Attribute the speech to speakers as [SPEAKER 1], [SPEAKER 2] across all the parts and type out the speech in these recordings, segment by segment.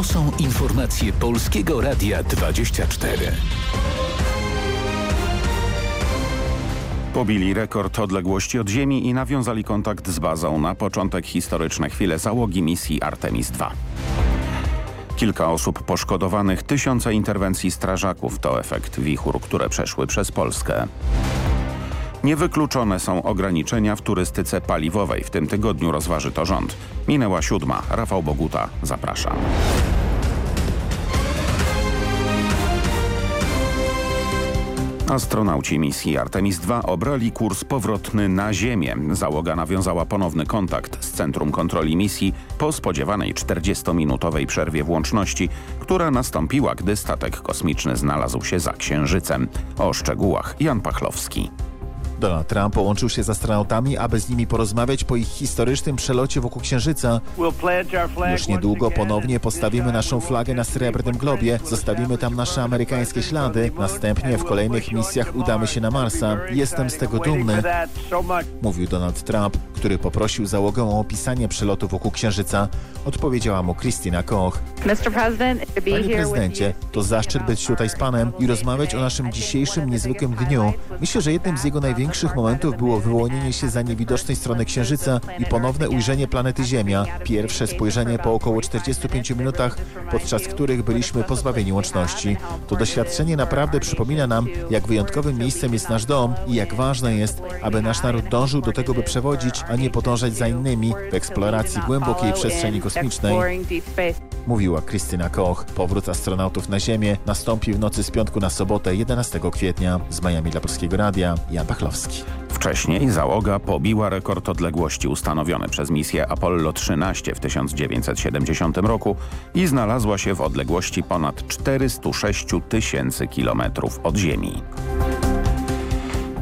[SPEAKER 1] To są informacje Polskiego Radia 24.
[SPEAKER 2] Pobili rekord odległości od Ziemi i nawiązali kontakt z bazą na początek historyczne chwile załogi misji Artemis II. Kilka osób poszkodowanych, tysiące interwencji strażaków to efekt wichur, które przeszły przez Polskę. Niewykluczone są ograniczenia w turystyce paliwowej. W tym tygodniu rozważy to rząd. Minęła siódma. Rafał Boguta, zapraszam. Astronauci misji Artemis II obrali kurs powrotny na Ziemię. Załoga nawiązała ponowny kontakt z Centrum Kontroli Misji po spodziewanej 40-minutowej przerwie włączności, która nastąpiła, gdy statek kosmiczny znalazł się za Księżycem. O szczegółach Jan Pachlowski.
[SPEAKER 3] Donald Trump połączył się z astronautami, aby z nimi porozmawiać po ich historycznym przelocie wokół Księżyca. Już niedługo ponownie postawimy naszą flagę na srebrnym globie, zostawimy tam nasze amerykańskie ślady. Następnie w kolejnych misjach udamy się na Marsa. Jestem z tego dumny, mówił Donald Trump, który poprosił załogę o opisanie przelotu wokół Księżyca. Odpowiedziała mu Christina Koch. Panie prezydencie, to zaszczyt być tutaj z panem i rozmawiać o naszym dzisiejszym niezwykłym dniu. Myślę, że jednym z jego największych największych momentów było wyłonienie się za niewidocznej strony Księżyca i ponowne ujrzenie planety Ziemia. Pierwsze spojrzenie po około 45 minutach, podczas których byliśmy pozbawieni łączności. To doświadczenie naprawdę przypomina nam, jak wyjątkowym miejscem jest nasz dom i jak ważne jest, aby nasz naród dążył do tego, by przewodzić, a nie podążać za innymi w eksploracji głębokiej przestrzeni kosmicznej. Mówiła Krystyna Koch. Powrót astronautów na Ziemię nastąpi w nocy z piątku na sobotę 11 kwietnia. Z Miami dla Polskiego Radia, Jan Pachlowski.
[SPEAKER 2] Wcześniej załoga pobiła rekord odległości ustanowiony przez misję Apollo 13 w 1970 roku i znalazła się w odległości ponad 406 tysięcy kilometrów od Ziemi.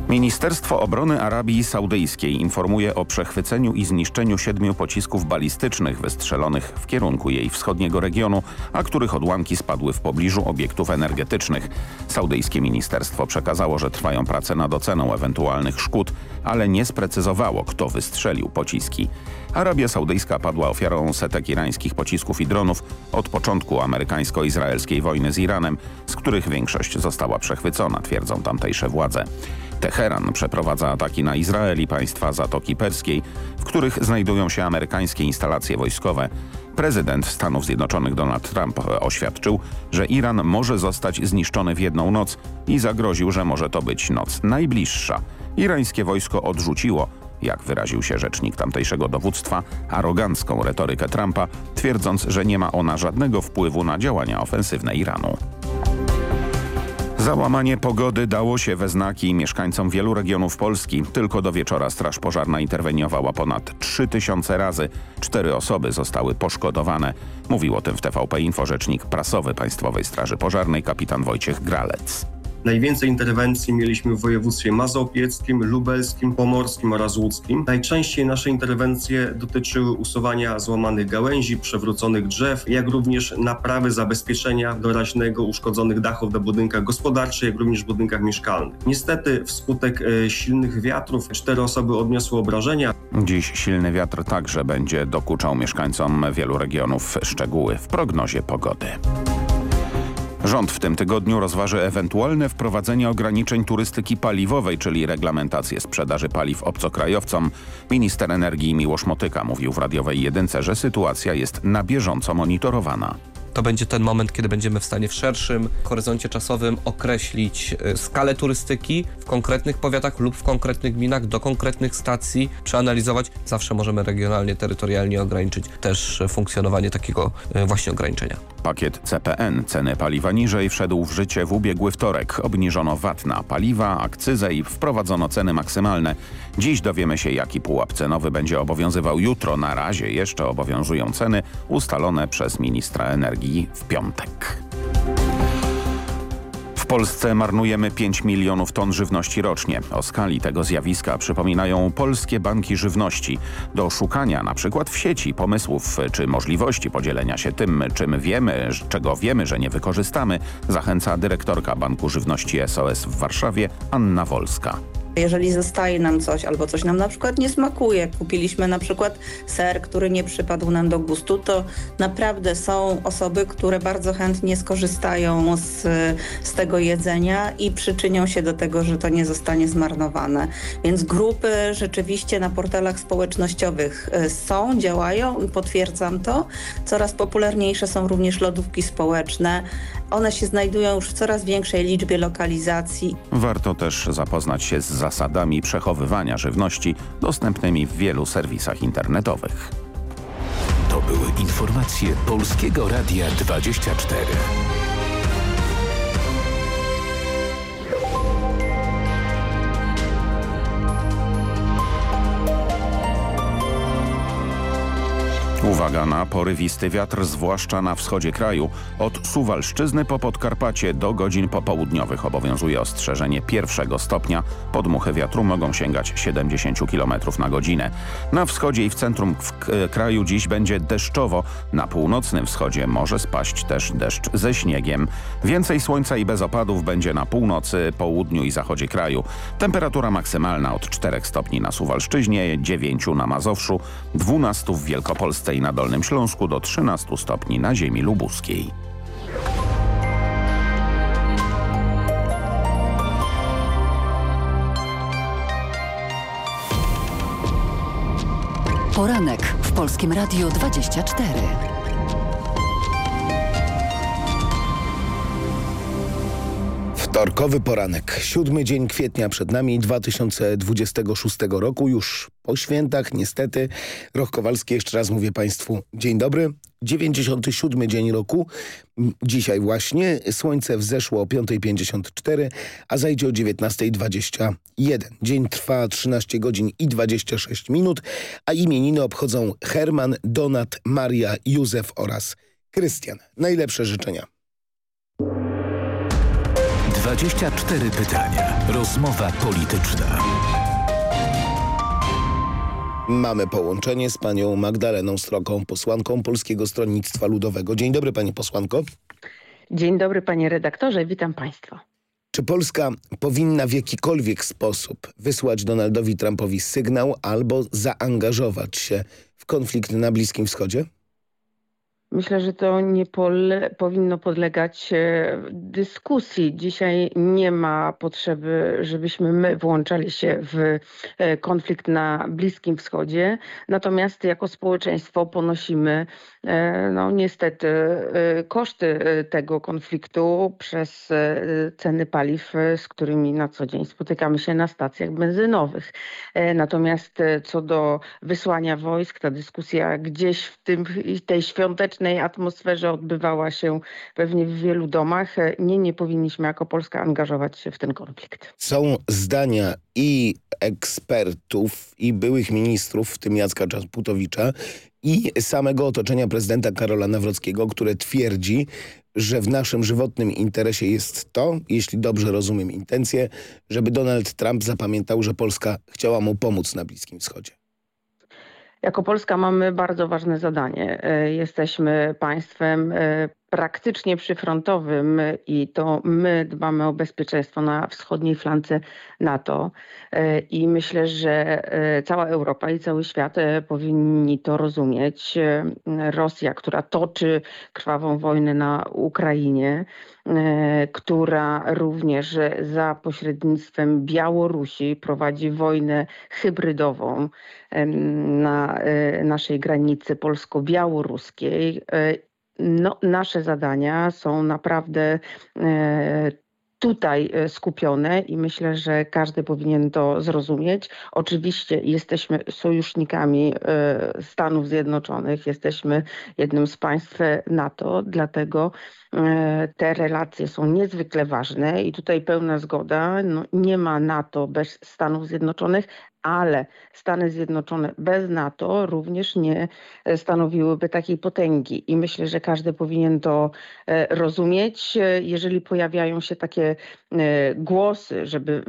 [SPEAKER 2] Ministerstwo Obrony Arabii Saudyjskiej informuje o przechwyceniu i zniszczeniu siedmiu pocisków balistycznych wystrzelonych w kierunku jej wschodniego regionu, a których odłamki spadły w pobliżu obiektów energetycznych. Saudyjskie ministerstwo przekazało, że trwają prace nad oceną ewentualnych szkód, ale nie sprecyzowało, kto wystrzelił pociski. Arabia Saudyjska padła ofiarą setek irańskich pocisków i dronów od początku amerykańsko-izraelskiej wojny z Iranem, z których większość została przechwycona, twierdzą tamtejsze władze. Teheran przeprowadza ataki na Izrael i państwa Zatoki Perskiej, w których znajdują się amerykańskie instalacje wojskowe. Prezydent Stanów Zjednoczonych Donald Trump oświadczył, że Iran może zostać zniszczony w jedną noc i zagroził, że może to być noc najbliższa. Irańskie wojsko odrzuciło, jak wyraził się rzecznik tamtejszego dowództwa, arogancką retorykę Trumpa, twierdząc, że nie ma ona żadnego wpływu na działania ofensywne Iranu. Załamanie pogody dało się we znaki mieszkańcom wielu regionów Polski. Tylko do wieczora Straż Pożarna interweniowała ponad 3000 razy. Cztery osoby zostały poszkodowane. Mówił o tym w TVP Info rzecznik prasowy Państwowej Straży Pożarnej kapitan Wojciech Gralec.
[SPEAKER 4] Najwięcej interwencji mieliśmy w województwie mazopieckim, lubelskim, pomorskim oraz łódzkim. Najczęściej nasze interwencje dotyczyły usuwania złamanych gałęzi, przewróconych drzew, jak również naprawy zabezpieczenia doraźnego uszkodzonych dachów na budynkach gospodarczych, jak również budynkach mieszkalnych. Niestety wskutek e, silnych wiatrów cztery osoby odniosły obrażenia.
[SPEAKER 2] Dziś silny wiatr także będzie dokuczał mieszkańcom wielu regionów. Szczegóły w prognozie pogody. Rząd w tym tygodniu rozważy ewentualne wprowadzenie ograniczeń turystyki paliwowej, czyli reglamentację sprzedaży paliw obcokrajowcom. Minister energii Miłosz Motyka mówił w radiowej jedynce, że sytuacja jest na bieżąco monitorowana
[SPEAKER 5] to będzie ten moment, kiedy będziemy w stanie w szerszym horyzoncie czasowym określić e, skalę turystyki w konkretnych powiatach lub w konkretnych gminach do konkretnych stacji, przeanalizować. Zawsze możemy regionalnie, terytorialnie ograniczyć też funkcjonowanie takiego e, właśnie ograniczenia.
[SPEAKER 2] Pakiet CPN, ceny paliwa niżej, wszedł w życie w ubiegły wtorek. Obniżono VAT na paliwa, akcyzę i wprowadzono ceny maksymalne. Dziś dowiemy się, jaki pułap cenowy będzie obowiązywał jutro. Na razie jeszcze obowiązują ceny ustalone przez ministra energii w piątek. W Polsce marnujemy 5 milionów ton żywności rocznie. O skali tego zjawiska przypominają polskie banki żywności. Do szukania na przykład w sieci pomysłów czy możliwości podzielenia się tym, czym wiemy, czego wiemy, że nie wykorzystamy, zachęca dyrektorka Banku Żywności SOS w Warszawie Anna Wolska
[SPEAKER 6] Jeżeli zostaje nam coś albo coś nam na przykład nie smakuje, kupiliśmy na przykład ser, który nie przypadł nam do gustu, to naprawdę są osoby, które bardzo chętnie skorzystają z, z tego jedzenia i przyczynią się do tego, że to nie zostanie zmarnowane. Więc grupy rzeczywiście na portalach społecznościowych y, są, działają i potwierdzam to. Coraz popularniejsze są również lodówki społeczne. One się znajdują już w coraz większej liczbie lokalizacji.
[SPEAKER 2] Warto też zapoznać się z zasadami przechowywania żywności dostępnymi w wielu serwisach internetowych.
[SPEAKER 1] To były informacje Polskiego Radia 24.
[SPEAKER 2] Uwaga na porywisty wiatr, zwłaszcza na wschodzie kraju. Od Suwalszczyzny po Podkarpacie do godzin popołudniowych obowiązuje ostrzeżenie pierwszego stopnia. Podmuchy wiatru mogą sięgać 70 km na godzinę. Na wschodzie i w centrum w kraju dziś będzie deszczowo. Na północnym wschodzie może spaść też deszcz ze śniegiem. Więcej słońca i bez opadów będzie na północy, południu i zachodzie kraju. Temperatura maksymalna od 4 stopni na Suwalszczyźnie, 9 na Mazowszu, 12 w Wielkopolsce i na Dolnym Śląsku do 13 stopni na ziemi lubuskiej.
[SPEAKER 7] Poranek w Polskim Radiu 24.
[SPEAKER 8] Wtorkowy poranek, siódmy dzień kwietnia przed nami 2026 roku, już po świętach niestety. Roch Kowalski, jeszcze raz mówię Państwu dzień dobry. 97 dzień roku, dzisiaj właśnie, słońce wzeszło o 5.54, a zajdzie o 19.21. Dzień trwa 13 godzin i 26 minut, a imieniny obchodzą Herman, Donat, Maria, Józef oraz Krystian. Najlepsze życzenia.
[SPEAKER 1] 24 pytania. Rozmowa polityczna.
[SPEAKER 8] Mamy połączenie z panią Magdaleną Stroką, posłanką Polskiego Stronnictwa Ludowego. Dzień dobry pani posłanko.
[SPEAKER 9] Dzień dobry panie redaktorze, witam państwa.
[SPEAKER 8] Czy Polska powinna w jakikolwiek sposób wysłać Donaldowi Trumpowi sygnał albo zaangażować się w konflikt na Bliskim Wschodzie?
[SPEAKER 9] Myślę, że to nie pole, powinno podlegać e, dyskusji. Dzisiaj nie ma potrzeby, żebyśmy my włączali się w e, konflikt na Bliskim Wschodzie. Natomiast jako społeczeństwo ponosimy e, no, niestety koszty tego konfliktu przez ceny paliw, z którymi na co dzień spotykamy się na stacjach benzynowych. Natomiast co do wysłania wojsk, ta dyskusja gdzieś w tym, tej świątecznej politycznej atmosferze odbywała się pewnie w wielu domach. Nie, nie powinniśmy jako Polska angażować się w ten konflikt.
[SPEAKER 8] Są zdania i ekspertów, i byłych ministrów, w tym Jacka Czaputowicza, i samego otoczenia prezydenta Karola Nawrockiego, które twierdzi, że w naszym żywotnym interesie jest to, jeśli dobrze rozumiem intencje, żeby Donald Trump zapamiętał, że Polska chciała mu pomóc na Bliskim Wschodzie.
[SPEAKER 9] Jako Polska mamy bardzo ważne zadanie. E, jesteśmy państwem e, praktycznie przyfrontowym i to my dbamy o bezpieczeństwo na wschodniej flance NATO e, i myślę, że cała Europa i cały świat powinni to rozumieć. Rosja, która toczy krwawą wojnę na Ukrainie, która również za pośrednictwem Białorusi prowadzi wojnę hybrydową na e, naszej granicy polsko-białoruskiej. E, no, nasze zadania są naprawdę e, tutaj skupione i myślę, że każdy powinien to zrozumieć. Oczywiście jesteśmy sojusznikami Stanów Zjednoczonych, jesteśmy jednym z państw NATO, dlatego te relacje są niezwykle ważne i tutaj pełna zgoda. No, nie ma NATO bez Stanów Zjednoczonych, ale Stany Zjednoczone bez NATO również nie stanowiłyby takiej potęgi. I myślę, że każdy powinien to e, rozumieć. Jeżeli pojawiają się takie e, głosy, żeby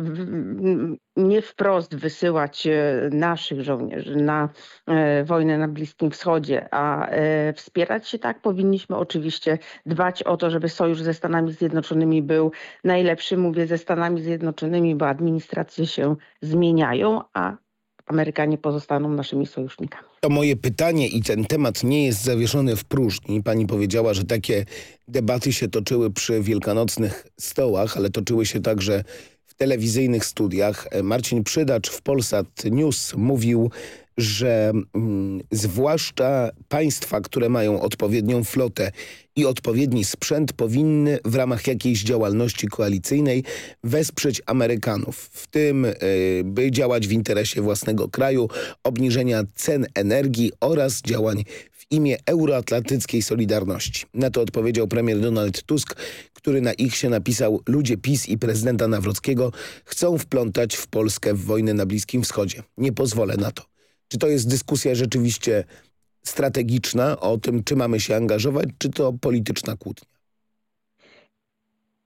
[SPEAKER 9] nie wprost wysyłać e, naszych żołnierzy na e, wojnę na Bliskim Wschodzie, a e, wspierać się tak powinniśmy oczywiście dbać o to, żeby sojusz ze Stanami Zjednoczonymi był najlepszy. Mówię ze Stanami Zjednoczonymi, bo administracje się zmieniają, a Amerykanie pozostaną naszymi sojusznikami.
[SPEAKER 8] To moje pytanie i ten temat nie jest zawieszony w próżni. Pani powiedziała, że takie debaty się toczyły przy wielkanocnych stołach, ale toczyły się także telewizyjnych studiach. Marcin Przydacz w Polsat News mówił, że mm, zwłaszcza państwa, które mają odpowiednią flotę i odpowiedni sprzęt powinny w ramach jakiejś działalności koalicyjnej wesprzeć Amerykanów, w tym y, by działać w interesie własnego kraju, obniżenia cen energii oraz działań imię euroatlantyckiej solidarności. Na to odpowiedział premier Donald Tusk, który na ich się napisał ludzie PiS i prezydenta Nawrockiego chcą wplątać w Polskę w wojnę na Bliskim Wschodzie. Nie pozwolę na to. Czy to jest dyskusja rzeczywiście strategiczna o tym, czy mamy się angażować, czy to polityczna kłótnia?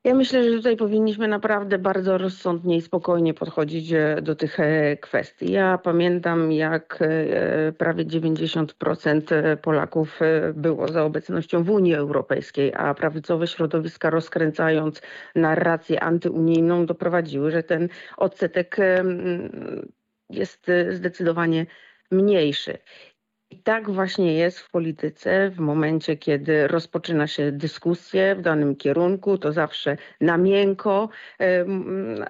[SPEAKER 9] Ja myślę, że tutaj powinniśmy naprawdę bardzo rozsądnie i spokojnie podchodzić e, do tych e, kwestii. Ja pamiętam, jak e, prawie 90% Polaków było za obecnością w Unii Europejskiej, a prawicowe środowiska rozkręcając narrację antyunijną doprowadziły, że ten odsetek jest zdecydowanie mniejszy. I tak właśnie jest w polityce w momencie, kiedy rozpoczyna się dyskusję w danym kierunku, to zawsze na miękko,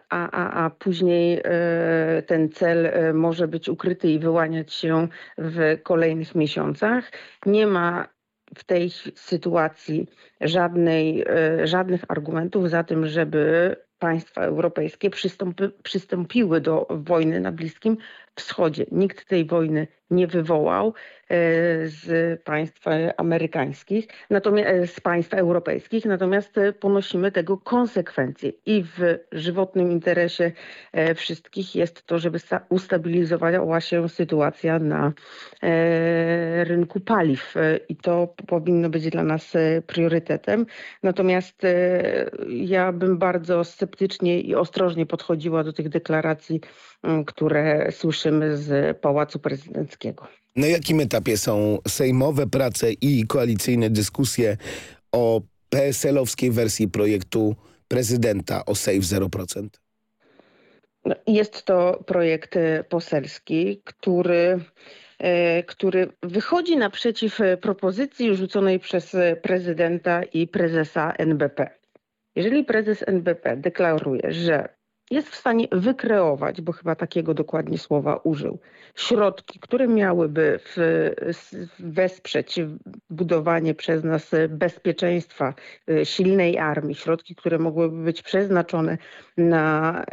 [SPEAKER 9] a, a, a później e, ten cel e, może być ukryty i wyłaniać się w kolejnych miesiącach. Nie ma w tej sytuacji żadnej, e, żadnych argumentów za tym, żeby państwa europejskie przystąpi, przystąpiły do wojny na Bliskim Wschodzie. Nikt tej wojny nie wywołał. E, z państw amerykańskich, natomiast, e, z państw europejskich, natomiast ponosimy tego konsekwencje i w żywotnym interesie wszystkich jest to, żeby ustabilizowała się sytuacja na rynku paliw i to powinno być dla nas priorytetem. Natomiast ja bym bardzo sceptycznie i ostrożnie podchodziła do tych deklaracji, które słyszymy z Pałacu Prezydenckiego.
[SPEAKER 8] Na jakim etapie są sejmowe prace i koalicyjne dyskusje o PSL-owskiej wersji projektu prezydenta o Save 0%?
[SPEAKER 9] No, jest to projekt e, poselski, który, e, który wychodzi naprzeciw propozycji rzuconej przez prezydenta i prezesa NBP. Jeżeli prezes NBP deklaruje, że jest w stanie wykreować, bo chyba takiego dokładnie słowa użył, środki, które miałyby w, wesprzeć budowanie przez nas bezpieczeństwa y, silnej armii, środki, które mogłyby być przeznaczone na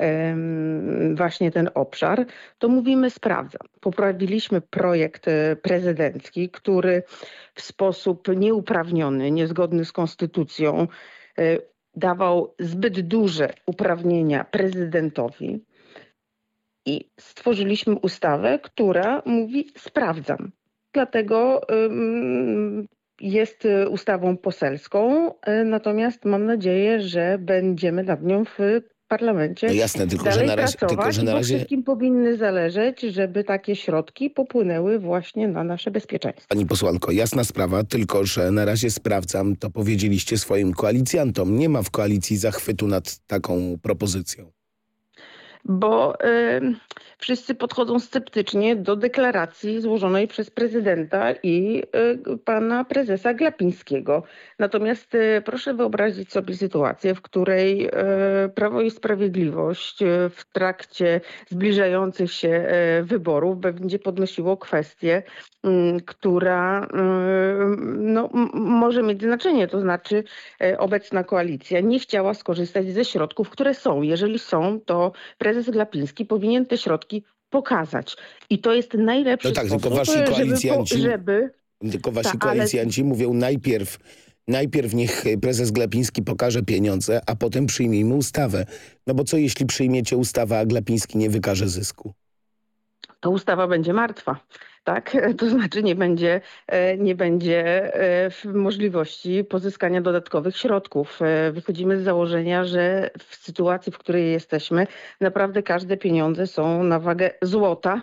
[SPEAKER 9] właśnie ten obszar, to mówimy sprawdzam. Poprawiliśmy projekt y, prezydencki, który w sposób nieuprawniony, niezgodny z konstytucją y, dawał zbyt duże uprawnienia prezydentowi i stworzyliśmy ustawę, która mówi sprawdzam. Dlatego jest ustawą poselską, y, natomiast mam nadzieję, że będziemy nad nią w parlamencie
[SPEAKER 8] no jasne, tylko, że na razie, tylko, że na razie...
[SPEAKER 9] wszystkim powinny zależeć, żeby takie środki popłynęły właśnie na nasze bezpieczeństwo.
[SPEAKER 8] Pani posłanko, jasna sprawa, tylko że na razie sprawdzam, to powiedzieliście swoim koalicjantom. Nie ma w koalicji zachwytu nad taką propozycją
[SPEAKER 9] bo y, wszyscy podchodzą sceptycznie do deklaracji złożonej przez prezydenta i y, pana prezesa Glapińskiego. Natomiast y, proszę wyobrazić sobie sytuację, w której y, Prawo i Sprawiedliwość w trakcie zbliżających się wyborów będzie podnosiło kwestię, mm, która no, może mieć znaczenie, to znaczy obecna koalicja nie chciała skorzystać ze środków, które są. Jeżeli są, to prezydent prezes Glapiński powinien te środki pokazać. I to jest najlepszy no tak, sposób,
[SPEAKER 8] tylko wasi koalicjanci, żeby... żeby tylko wasi ta, koalicjanci ale... mówią najpierw najpierw niech prezes Glapiński pokaże pieniądze, a potem przyjmijmy ustawę. No bo co jeśli przyjmiecie ustawę, a Glapiński nie wykaże zysku?
[SPEAKER 9] To ustawa będzie martwa. Tak? To znaczy nie będzie, e, nie będzie e, możliwości pozyskania dodatkowych środków. E, wychodzimy z założenia, że w sytuacji, w której jesteśmy, naprawdę każde pieniądze są na wagę złota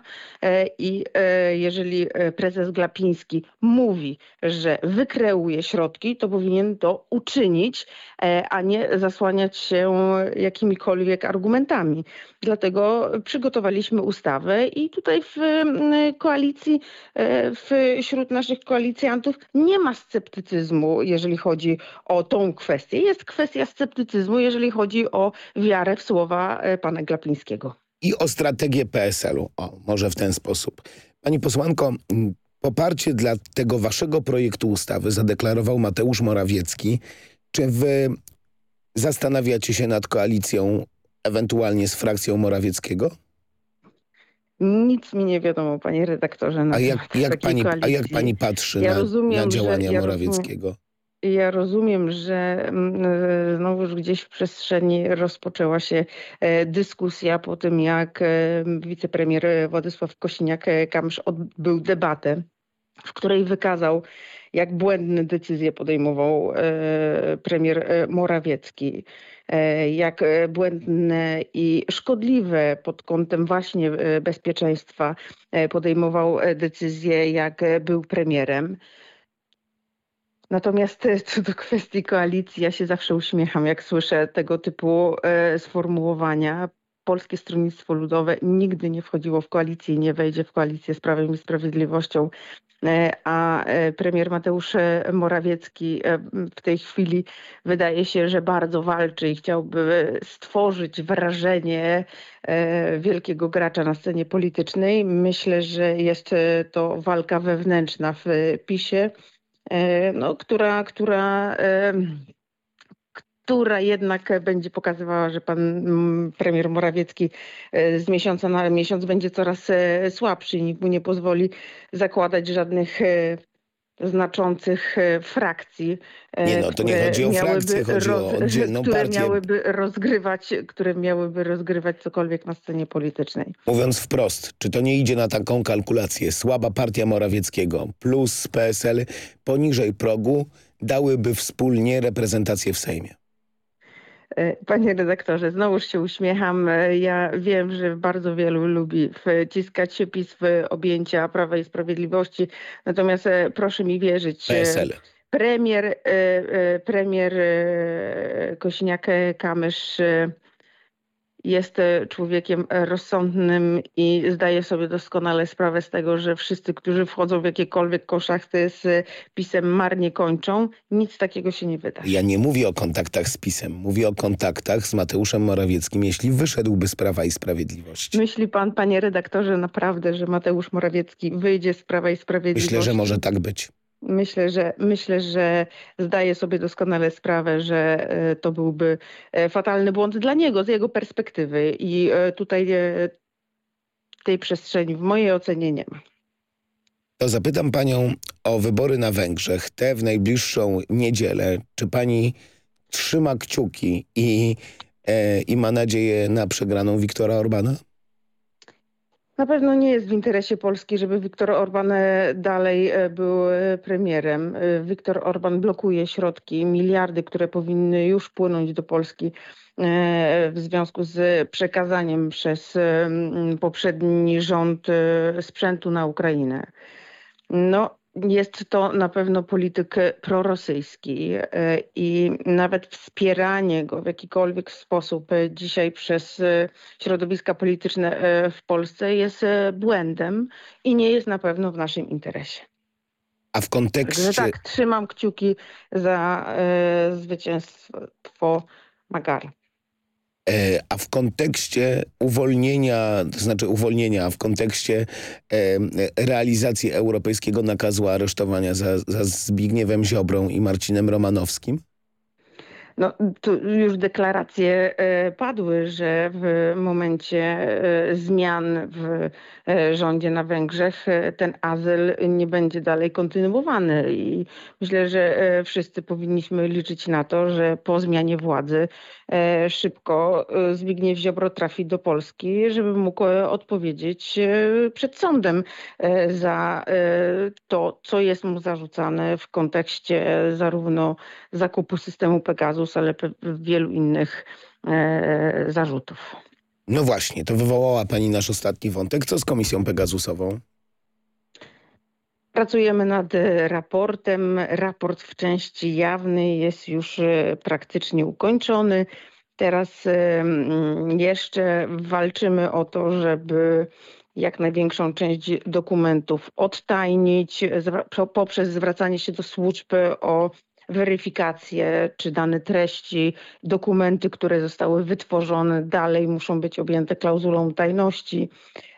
[SPEAKER 9] i jeżeli prezes Glapiński mówi, że wykreuje środki, to powinien to uczynić, a nie zasłaniać się jakimikolwiek argumentami. Dlatego przygotowaliśmy ustawę i tutaj w koalicji, e, wśród naszych koalicjantów nie ma sceptycyzmu, jeżeli chodzi o tą kwestię. Jest kwestia sceptycyzmu, jeżeli chodzi o wiarę w słowa e, pana Glapińskiego.
[SPEAKER 8] I o strategię PSL-u. O, może w ten sposób. Pani posłanko, poparcie dla tego waszego projektu ustawy zadeklarował Mateusz Morawiecki. Czy wy zastanawiacie się nad koalicją ewentualnie z frakcją Morawieckiego?
[SPEAKER 9] Nic mi nie wiadomo, panie redaktorze. Na
[SPEAKER 8] a, jak, jak pani, a jak pani patrzy ja na, rozumiem, na, działania ja Morawieckiego?
[SPEAKER 9] Ja rozumiem, że mm, e, znowuż gdzieś w przestrzeni rozpoczęła się e, dyskusja po tym, jak e, wicepremier Władysław Kosiniak-Kamysz odbył debatę, w której wykazał, jak błędne decyzje podejmował premier Morawiecki. E, jak e, błędne i szkodliwe pod kątem właśnie e, bezpieczeństwa podejmował decyzje, jak był premierem. Natomiast co do kwestii koalicji, ja się zawsze uśmiecham, jak słyszę tego typu sformułowania. Polskie Stronnictwo Ludowe nigdy nie wchodziło w koalicję i nie wejdzie w koalicję z Prawem i Sprawiedliwością E, a e, premier Mateusz Morawiecki e, w tej chwili wydaje się, że bardzo walczy i chciałby stworzyć wrażenie wielkiego gracza na scenie politycznej. Myślę, że jest to walka wewnętrzna w PiSie, no, która, która która jednak będzie pokazywała, że pan mm, premier Morawiecki e, z miesiąca na miesiąc będzie coraz e, słabszy i nikt mu nie pozwoli zakładać żadnych e, znaczących frakcji.
[SPEAKER 8] Nie no, to nie chodzi o frakcję, chodzi o oddzielną
[SPEAKER 9] które
[SPEAKER 8] partię.
[SPEAKER 9] Miałyby rozgrywać, które miałyby rozgrywać cokolwiek na scenie politycznej.
[SPEAKER 8] Mówiąc wprost, czy to nie idzie na taką kalkulację? Słaba partia Morawieckiego plus PSL poniżej progu dałyby wspólnie reprezentację w Sejmie.
[SPEAKER 9] E, panie redaktorze, znowuż się uśmiecham. E, ja wiem, że bardzo wielu lubi wciskać się PiS w objęcia Prawa i Sprawiedliwości, natomiast e, proszę mi wierzyć.
[SPEAKER 8] PSL.
[SPEAKER 9] Premier, premier Kośniak-Kamysz jest e, człowiekiem e, rozsądnym i zdaje sobie doskonale sprawę z tego, że wszyscy, którzy wchodzą w jakiekolwiek koszachty z PiSem marnie kończą. Nic takiego się nie wyda.
[SPEAKER 8] Ja nie mówię o kontaktach z PiSem. Mówię o kontaktach z Mateuszem Morawieckim, jeśli wyszedłby z Prawa i Sprawiedliwości.
[SPEAKER 9] Myśli pan, panie redaktorze, naprawdę, że Mateusz Morawiecki wyjdzie z Prawa i Sprawiedliwości?
[SPEAKER 8] Myślę, że może tak być.
[SPEAKER 9] Myślę, że myślę, że zdaje sobie doskonale sprawę, że e, to byłby e, fatalny błąd dla niego, z jego perspektywy. I e, tutaj tej przestrzeni w mojej ocenie nie ma.
[SPEAKER 8] To zapytam panią o wybory na Węgrzech, te w najbliższą niedzielę. Czy pani trzyma kciuki i, e, i ma nadzieję na przegraną Wiktora Orbana?
[SPEAKER 9] Na pewno nie jest w interesie Polski, żeby Viktor Orban e, dalej e, był e, premierem. Viktor Orban blokuje środki, miliardy, które powinny już płynąć do Polski w związku z przekazaniem przez poprzedni rząd sprzętu na Ukrainę. No, jest to na pewno polityk prorosyjski e, i nawet wspieranie go w jakikolwiek sposób dzisiaj przez e, środowiska polityczne e, w Polsce jest błędem i nie jest na pewno w naszym interesie.
[SPEAKER 8] A w kontekście...
[SPEAKER 9] Tak, trzymam kciuki za zwycięstwo Magara.
[SPEAKER 8] E, a w kontekście uwolnienia, to znaczy uwolnienia, a w kontekście e, realizacji europejskiego nakazu aresztowania za, za Zbigniewem Ziobrą i Marcinem Romanowskim?
[SPEAKER 9] No, tu już deklaracje e, padły, że w momencie e, zmian w e, rządzie na Węgrzech ten azyl nie będzie dalej kontynuowany. I myślę, że wszyscy powinniśmy liczyć na to, że po zmianie władzy szybko Zbigniew Ziobro trafi do Polski, żeby mógł odpowiedzieć przed sądem za to, co jest mu zarzucane w kontekście zarówno zakupu systemu Pegasus, ale wielu innych e, zarzutów.
[SPEAKER 8] No właśnie, to wywołała Pani nasz ostatni wątek. Co z Komisją Pegasusową?
[SPEAKER 9] Pracujemy nad raportem. Raport w części jawnej jest już e, praktycznie ukończony. Teraz e, jeszcze walczymy o to, żeby jak największą część dokumentów odtajnić poprzez zwracanie się do służb o weryfikacje, czy dane treści, dokumenty, które zostały wytworzone dalej muszą być objęte klauzulą tajności.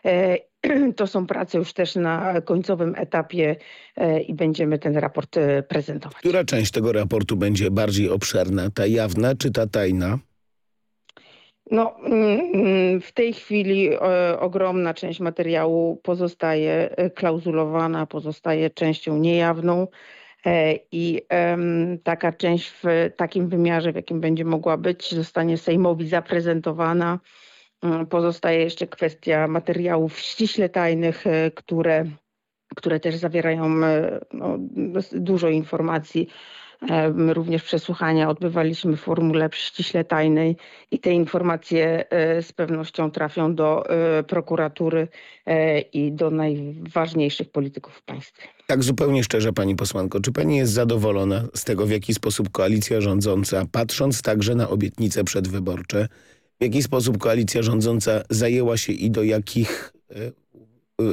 [SPEAKER 9] E, to są prace już też na końcowym etapie e, i będziemy ten raport e, prezentować.
[SPEAKER 8] Która część tego raportu będzie bardziej obszerna? Ta jawna czy ta tajna?
[SPEAKER 9] No, mm, w tej chwili ogromna część materiału pozostaje klauzulowana, pozostaje częścią niejawną. E, I taka część w takim wymiarze, w jakim będzie mogła być, zostanie Sejmowi zaprezentowana. Mm, pozostaje jeszcze kwestia materiałów ściśle tajnych, e, które, które też zawierają e, no, dużo informacji również przesłuchania odbywaliśmy w formule ściśle tajnej i te informacje e, z pewnością trafią do e, prokuratury e, i do najważniejszych polityków w państwie.
[SPEAKER 8] Tak zupełnie szczerze pani posłanko, czy pani jest zadowolona z tego w jaki sposób koalicja rządząca, patrząc także na obietnice przedwyborcze, w jaki sposób koalicja rządząca zajęła się i do jakich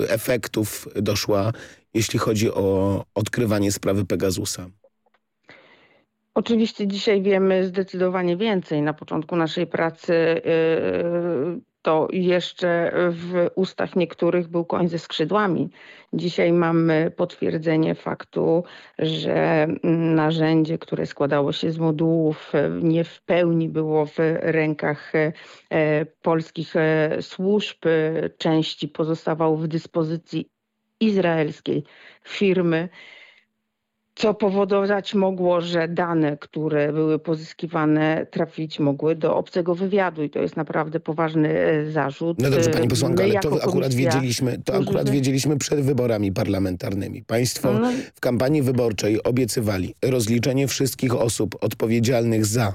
[SPEAKER 8] efektów doszła, jeśli chodzi o odkrywanie sprawy Pegasusa?
[SPEAKER 9] Oczywiście dzisiaj wiemy zdecydowanie więcej. Na początku naszej pracy y, to jeszcze w ustach niektórych był koń ze skrzydłami. Dzisiaj mamy potwierdzenie faktu, że narzędzie, które składało się z modułów, nie w pełni było w rękach e, polskich e, służb. Części pozostawało w dyspozycji izraelskiej firmy co powodować mogło, że dane, które były pozyskiwane, trafić mogły do obcego wywiadu i to jest naprawdę poważny e, zarzut.
[SPEAKER 8] No dobrze, pani posłanko, ale to akurat, wiedzieliśmy, to akurat wiedzieliśmy przed wyborami parlamentarnymi. Państwo no. w kampanii wyborczej obiecywali rozliczenie wszystkich osób odpowiedzialnych za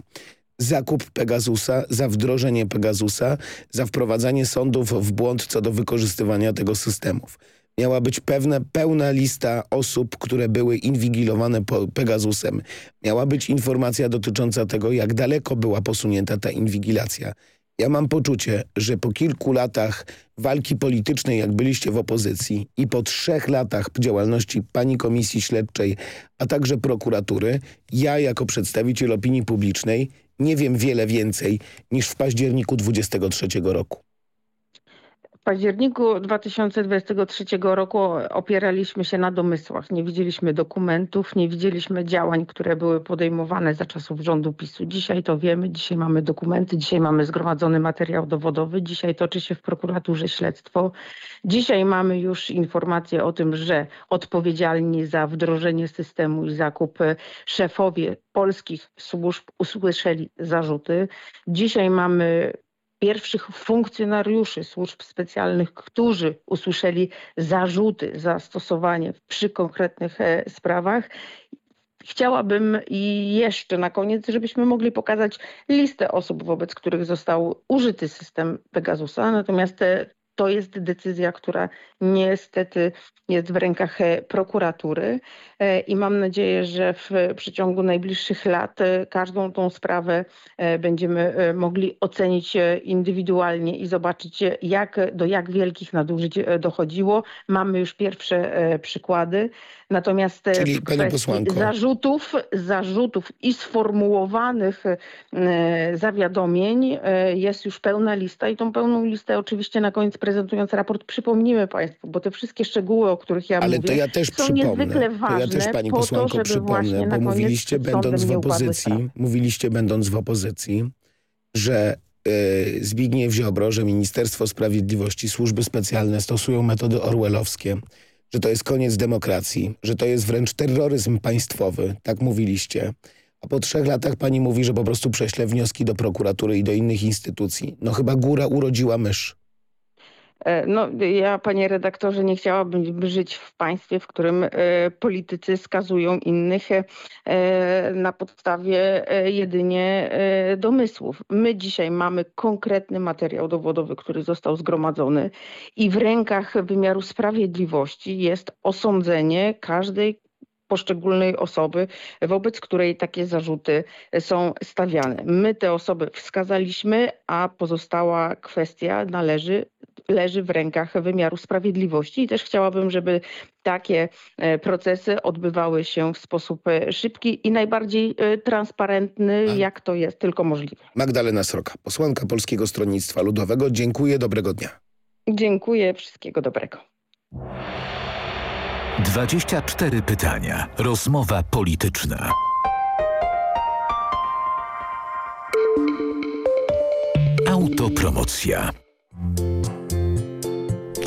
[SPEAKER 8] zakup Pegasusa, za wdrożenie Pegasusa, za wprowadzanie sądów w błąd co do wykorzystywania tego systemów miała być pewna, pełna lista osób, które były inwigilowane Pegasusem. Miała być informacja dotycząca tego, jak daleko była posunięta ta inwigilacja. Ja mam poczucie, że po kilku latach walki politycznej, jak byliście w opozycji i po trzech latach działalności pani komisji śledczej, a także prokuratury, ja jako przedstawiciel opinii publicznej nie wiem wiele więcej niż w październiku 23 roku.
[SPEAKER 9] W październiku 2023 roku opieraliśmy się na domysłach. Nie widzieliśmy dokumentów, nie widzieliśmy działań, które były podejmowane za czasów rządu PiSu. Dzisiaj to wiemy, dzisiaj mamy dokumenty, dzisiaj mamy zgromadzony materiał dowodowy, dzisiaj toczy się w prokuraturze śledztwo. Dzisiaj mamy już informacje o tym, że odpowiedzialni za wdrożenie systemu i zakup szefowie polskich służb usłyszeli zarzuty. Dzisiaj mamy pierwszych funkcjonariuszy służb specjalnych, którzy usłyszeli zarzuty za stosowanie przy konkretnych e, sprawach. Chciałabym jeszcze na koniec, żebyśmy mogli pokazać listę osób, wobec których został użyty system Pegasusa. Natomiast to jest decyzja, która niestety jest w rękach e, prokuratury e, i mam nadzieję, że w przeciągu najbliższych lat e, każdą tą sprawę będziemy mogli ocenić indywidualnie i zobaczyć jak, do jak wielkich nadużyć dochodziło. Mamy już pierwsze przykłady. Natomiast Czyli, zarzutów, zarzutów i sformułowanych zawiadomień jest już pełna lista i tą pełną listę oczywiście na koniec prezentując raport przypomnimy Państwu, bo te wszystkie szczegóły, o których ja
[SPEAKER 8] Ale
[SPEAKER 9] mówię,
[SPEAKER 8] to ja też
[SPEAKER 9] są
[SPEAKER 8] przypomnę.
[SPEAKER 9] niezwykle ważne
[SPEAKER 8] to ja też Pani
[SPEAKER 9] po
[SPEAKER 8] posłanko
[SPEAKER 9] to,
[SPEAKER 8] przypomnę, bo mówiliście będąc w opozycji,
[SPEAKER 9] sprawy.
[SPEAKER 8] mówiliście będąc w opozycji, że y, Zbigniew Ziobro, że Ministerstwo Sprawiedliwości, służby specjalne stosują metody orwellowskie, że to jest koniec demokracji, że to jest wręcz terroryzm państwowy, tak mówiliście. A po trzech latach pani mówi, że po prostu prześle wnioski do prokuratury i do innych instytucji. No chyba góra urodziła mysz.
[SPEAKER 9] E, No, ja, panie redaktorze, nie chciałabym żyć w państwie, w którym e, politycy skazują innych e, na podstawie jedynie domysłów. My dzisiaj mamy konkretny materiał dowodowy, który został zgromadzony i w rękach wymiaru sprawiedliwości jest osądzenie każdej poszczególnej osoby, wobec której takie zarzuty są stawiane. My te osoby wskazaliśmy, a pozostała kwestia należy leży w rękach wymiaru sprawiedliwości i też chciałabym, żeby takie e, procesy odbywały się w sposób e, szybki i najbardziej e, transparentny, jak to jest tylko możliwe.
[SPEAKER 8] Magdalena Sroka, posłanka Polskiego Stronnictwa Ludowego. Dziękuję, dobrego dnia.
[SPEAKER 9] Dziękuję, wszystkiego dobrego.
[SPEAKER 1] 24 pytania. Rozmowa polityczna. Autopromocja.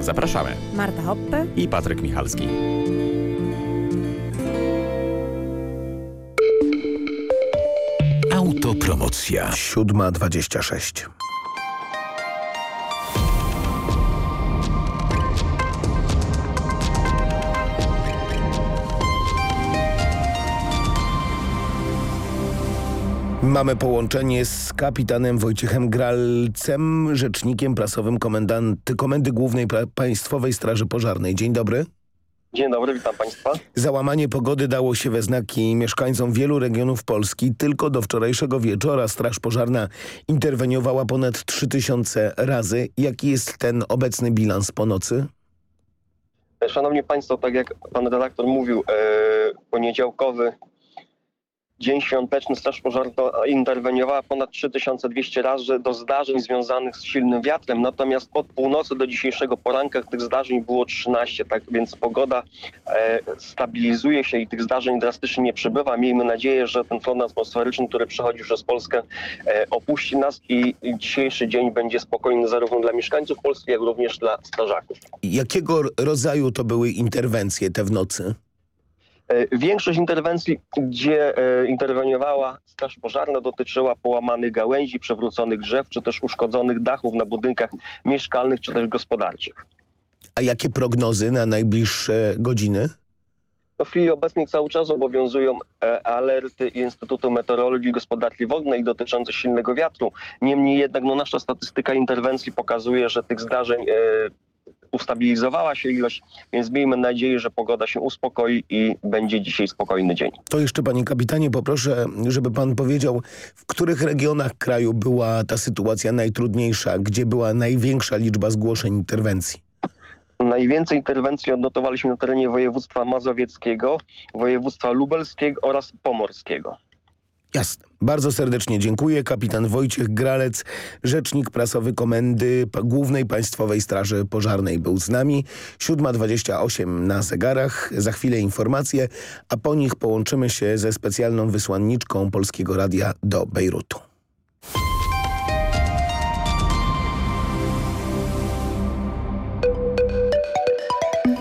[SPEAKER 10] Zapraszamy.
[SPEAKER 11] Marta Hoppe
[SPEAKER 10] i Patryk Michalski.
[SPEAKER 1] Autopromocja.
[SPEAKER 8] 7.26. Mamy połączenie z kapitanem Wojciechem Gralcem, rzecznikiem prasowym komendanty Komendy Głównej Państwowej Straży Pożarnej. Dzień dobry.
[SPEAKER 12] Dzień dobry, witam Państwa.
[SPEAKER 8] Załamanie pogody dało się we znaki mieszkańcom wielu regionów Polski. Tylko do wczorajszego wieczora Straż Pożarna interweniowała ponad 3000 razy. Jaki jest ten obecny bilans po nocy?
[SPEAKER 12] Szanowni Państwo, tak jak Pan redaktor mówił, e, poniedziałkowy Dzień Świąteczny Straż Pożarna interweniowała ponad 3200 razy do zdarzeń związanych z silnym wiatrem, natomiast od północy do dzisiejszego poranka tych zdarzeń było 13, tak więc pogoda e, stabilizuje się i tych zdarzeń drastycznie nie przybywa. Miejmy nadzieję, że ten front atmosferyczny, który przechodzi przez Polskę e, opuści nas i dzisiejszy dzień będzie spokojny zarówno dla mieszkańców Polski, jak również dla strażaków.
[SPEAKER 8] Jakiego rodzaju to były interwencje te w nocy?
[SPEAKER 12] Większość interwencji, gdzie e, interweniowała Straż Pożarna dotyczyła połamanych gałęzi, przewróconych drzew, czy też uszkodzonych dachów na budynkach mieszkalnych, czy też gospodarczych.
[SPEAKER 8] A jakie prognozy na najbliższe godziny?
[SPEAKER 12] No w chwili obecnej cały czas obowiązują e, alerty Instytutu Meteorologii i Gospodarki Wodnej dotyczące silnego wiatru. Niemniej jednak no, nasza statystyka interwencji pokazuje, że tych zdarzeń e, ustabilizowała się ilość, więc miejmy nadzieję, że pogoda się uspokoi i będzie dzisiaj spokojny dzień.
[SPEAKER 8] To jeszcze panie kapitanie poproszę, żeby pan powiedział, w których regionach kraju była ta sytuacja najtrudniejsza, gdzie była największa liczba zgłoszeń interwencji?
[SPEAKER 12] Najwięcej interwencji odnotowaliśmy na terenie województwa mazowieckiego, województwa lubelskiego oraz pomorskiego.
[SPEAKER 8] Jasne. Bardzo serdecznie dziękuję. Kapitan Wojciech Gralec, rzecznik prasowy Komendy Głównej Państwowej Straży Pożarnej był z nami. 7.28 na zegarach. Za chwilę informacje, a po nich połączymy się ze specjalną wysłanniczką Polskiego Radia do Bejrutu.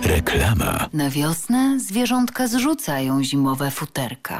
[SPEAKER 1] Reklama.
[SPEAKER 7] Na wiosnę zwierzątka zrzucają zimowe futerka.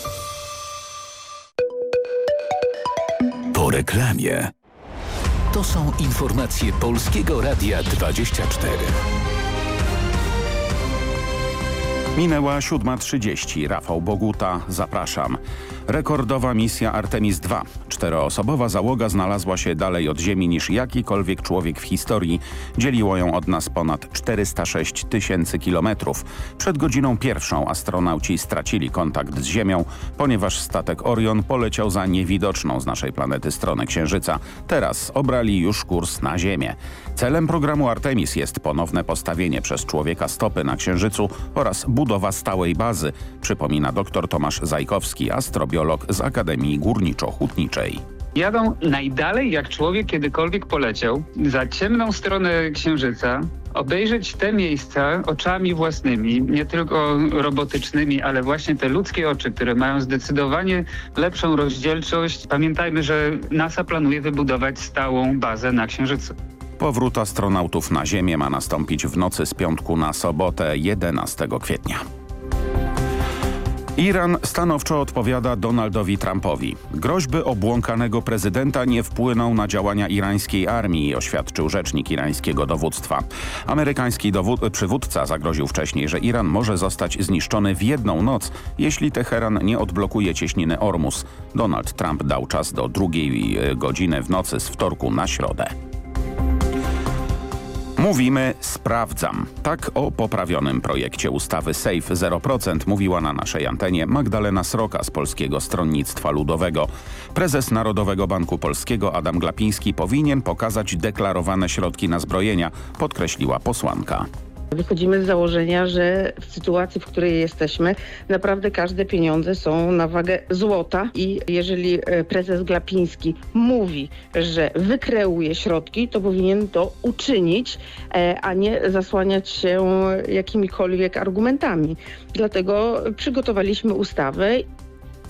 [SPEAKER 1] Reklamie. To są informacje Polskiego Radia 24.
[SPEAKER 2] Minęła 7.30. Rafał Boguta, zapraszam. Rekordowa misja Artemis II. Czteroosobowa załoga znalazła się dalej od Ziemi niż jakikolwiek człowiek w historii. Dzieliło ją od nas ponad 406 tysięcy kilometrów. Przed godziną pierwszą astronauci stracili kontakt z Ziemią, ponieważ statek Orion poleciał za niewidoczną z naszej planety stronę Księżyca. Teraz obrali już kurs na Ziemię. Celem programu Artemis jest ponowne postawienie przez człowieka stopy na Księżycu oraz budowa stałej bazy, przypomina dr Tomasz Zajkowski, astrobiolog z Akademii Górniczo-Hutniczej.
[SPEAKER 13] Jadą najdalej, jak człowiek kiedykolwiek poleciał, za ciemną stronę Księżyca, obejrzeć te miejsca oczami własnymi, nie tylko robotycznymi, ale właśnie te ludzkie oczy, które mają zdecydowanie lepszą rozdzielczość. Pamiętajmy, że NASA planuje wybudować stałą bazę na Księżycu.
[SPEAKER 2] Powrót astronautów na Ziemię ma nastąpić w nocy z piątku na sobotę 11 kwietnia. Iran stanowczo odpowiada Donaldowi Trumpowi. Groźby obłąkanego prezydenta nie wpłyną na działania irańskiej armii, oświadczył rzecznik irańskiego dowództwa. Amerykański przywódca zagroził wcześniej, że Iran może zostać zniszczony w jedną noc, jeśli Teheran nie odblokuje cieśniny Ormus. Donald Trump dał czas do drugiej godziny w nocy z wtorku na środę. Mówimy sprawdzam. Tak o poprawionym projekcie ustawy Safe 0% mówiła na naszej antenie Magdalena Sroka z Polskiego Stronnictwa Ludowego. Prezes Narodowego Banku Polskiego Adam Glapiński powinien pokazać deklarowane środki na zbrojenia, podkreśliła posłanka.
[SPEAKER 9] Wychodzimy z założenia, że w sytuacji, w której jesteśmy, naprawdę każde pieniądze są na wagę złota i jeżeli prezes Glapiński mówi, że wykreuje środki, to powinien to uczynić, a nie zasłaniać się jakimikolwiek argumentami. Dlatego przygotowaliśmy ustawę.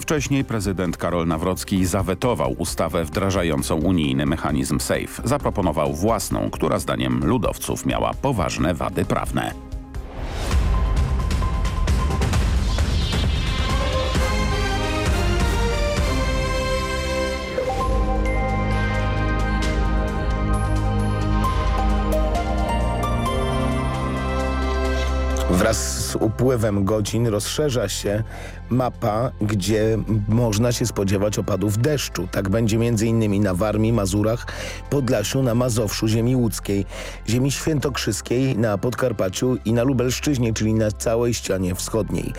[SPEAKER 2] Wcześniej prezydent Karol Nawrocki zawetował ustawę wdrażającą unijny mechanizm SAFE. Zaproponował własną, która zdaniem ludowców miała poważne wady prawne.
[SPEAKER 8] Wraz z upływem godzin rozszerza się mapa, gdzie można się spodziewać opadów deszczu. Tak będzie m.in. na Warmii, Mazurach, Podlasiu, na Mazowszu, ziemi łódzkiej, ziemi świętokrzyskiej, na Podkarpaciu i na Lubelszczyźnie, czyli na całej ścianie wschodniej.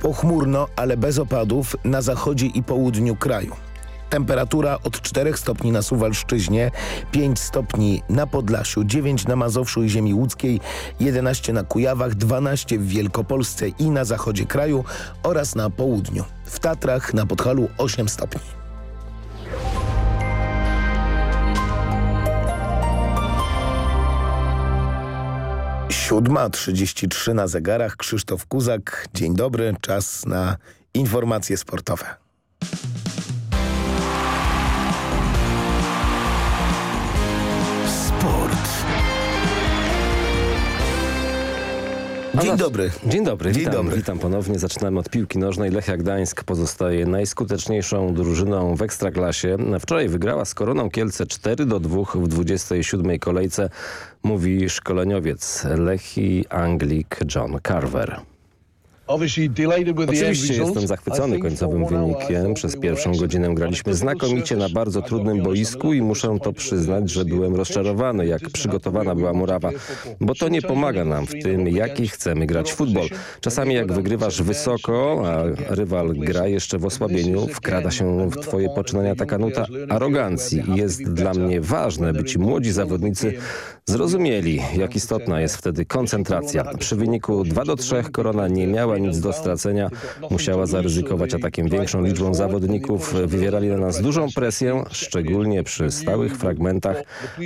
[SPEAKER 8] Pochmurno, ale bez opadów na zachodzie i południu kraju. Temperatura od 4 stopni na Suwalszczyźnie, 5 stopni na Podlasiu, 9 na Mazowszu i ziemi łódzkiej, 11 na Kujawach, 12 w Wielkopolsce i na zachodzie kraju oraz na południu. W Tatrach na Podhalu 8 stopni. Siódma, 33 na zegarach. Krzysztof Kuzak. Dzień dobry. Czas na informacje sportowe. Dzień dobry.
[SPEAKER 14] Dzień dobry,
[SPEAKER 8] Dzień
[SPEAKER 14] witam,
[SPEAKER 8] dobry.
[SPEAKER 14] witam ponownie. Zaczynamy od piłki nożnej. Lechia Gdańsk pozostaje najskuteczniejszą drużyną w Ekstraklasie. Wczoraj wygrała z Koroną Kielce 4 do 2 w 27 kolejce, mówi szkoleniowiec Lechii Anglik John Carver. Oczywiście jestem zachwycony końcowym wynikiem. Przez pierwszą godzinę graliśmy znakomicie na bardzo trudnym boisku i muszę to przyznać, że byłem rozczarowany, jak przygotowana była murawa, bo to nie pomaga nam w tym, jaki chcemy grać futbol. Czasami jak wygrywasz wysoko, a rywal gra jeszcze w osłabieniu, wkrada się w twoje poczynania. taka nuta arogancji i jest dla mnie ważne, by ci młodzi zawodnicy zrozumieli, jak istotna jest wtedy koncentracja. Przy wyniku 2 do 3 Korona nie miała nic do stracenia. Musiała zaryzykować atakiem większą liczbą zawodników. Wywierali na nas dużą presję, szczególnie przy stałych fragmentach,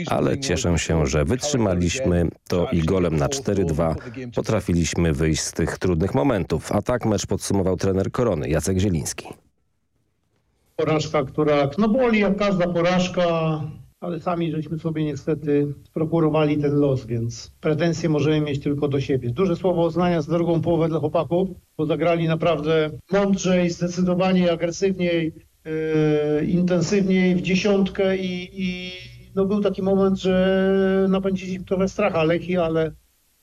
[SPEAKER 14] ale cieszę się, że wytrzymaliśmy to i golem na 4-2 potrafiliśmy wyjść z tych trudnych momentów. A tak mecz podsumował trener Korony Jacek Zieliński.
[SPEAKER 15] Porażka, która no boli jak każda porażka, ale sami żeśmy sobie niestety prokurowali ten los, więc pretensje możemy mieć tylko do siebie. Duże słowo uznania z drugą połowę dla chłopaków, bo zagrali naprawdę mądrzej, zdecydowanie agresywniej, yy, intensywniej w dziesiątkę i, i no był taki moment, że napędzili trochę stracha Lechi, ale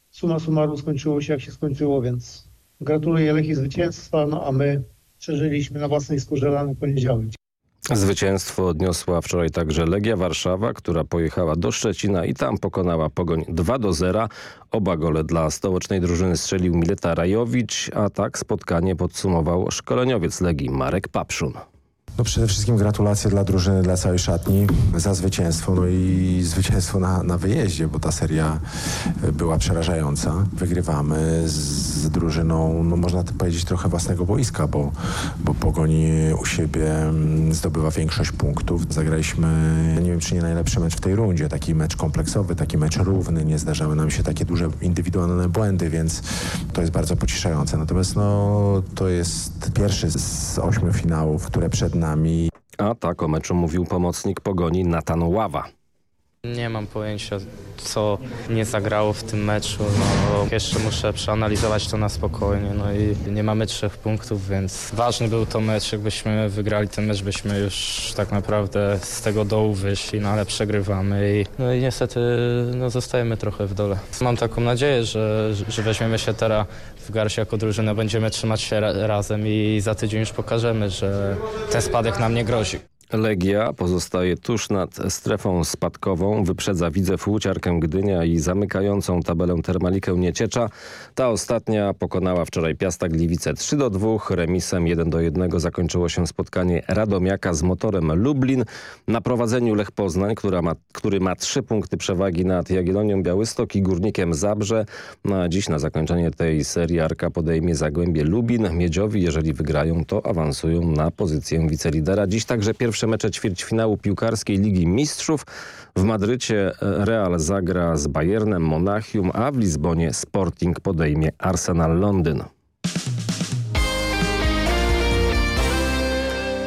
[SPEAKER 15] suma summarum skończyło się jak się skończyło, więc gratuluję Lechi zwycięstwa, no a my przeżyliśmy na własnej skórze lany poniedziałek.
[SPEAKER 14] Zwycięstwo odniosła wczoraj także Legia Warszawa, która pojechała do Szczecina i tam pokonała Pogoń 2 do 0. Oba gole dla stołecznej drużyny strzelił Mileta Rajowicz, a tak spotkanie podsumował szkoleniowiec Legii Marek Papszun.
[SPEAKER 16] No przede wszystkim gratulacje dla drużyny, dla całej szatni za zwycięstwo, no i zwycięstwo na, na wyjeździe, bo ta seria była przerażająca. Wygrywamy z drużyną, no można powiedzieć trochę własnego boiska, bo, bo Pogoń u siebie mm, zdobywa większość punktów. Zagraliśmy, nie wiem czy nie najlepszy mecz w tej rundzie, taki mecz kompleksowy, taki mecz równy, nie zdarzały nam się takie duże indywidualne błędy, więc to jest bardzo pocieszające. Natomiast no, to jest pierwszy z ośmiu finałów, które przed nami
[SPEAKER 14] A tak o meczu mówił pomocnik Pogoni Natan Ława.
[SPEAKER 17] Nie mam pojęcia, co nie zagrało w tym meczu. No, jeszcze muszę przeanalizować to na spokojnie. No i nie mamy trzech punktów, więc ważny był to mecz. Jakbyśmy wygrali ten mecz, byśmy już tak naprawdę z tego dołu wyszli, no ale przegrywamy i, no i niestety no, zostajemy trochę w dole. Mam taką nadzieję, że, że weźmiemy się teraz w garść jako drużyna, będziemy trzymać się ra razem i za tydzień już pokażemy, że ten spadek nam nie grozi.
[SPEAKER 14] Legia pozostaje tuż nad strefą spadkową, wyprzedza Widzew Łuciarkę Gdynia i zamykającą tabelę Termalikę Nieciecza. Ta ostatnia pokonała wczoraj Piasta Gliwice 3 do 2, remisem 1 do 1 zakończyło się spotkanie Radomiaka z motorem Lublin. Na prowadzeniu Lech Poznań, ma, który ma trzy punkty przewagi nad Jagiellonią Białystok i Górnikiem Zabrze. No a dziś na zakończenie tej serii Arka podejmie Zagłębie Lubin. Miedziowi, jeżeli wygrają, to awansują na pozycję wicelidera. Dziś także pierwsze mecze ćwierćfinału piłkarskiej Ligi Mistrzów. W Madrycie Real zagra z Bayernem Monachium, a w Lizbonie Sporting podejmie Arsenal Londyn.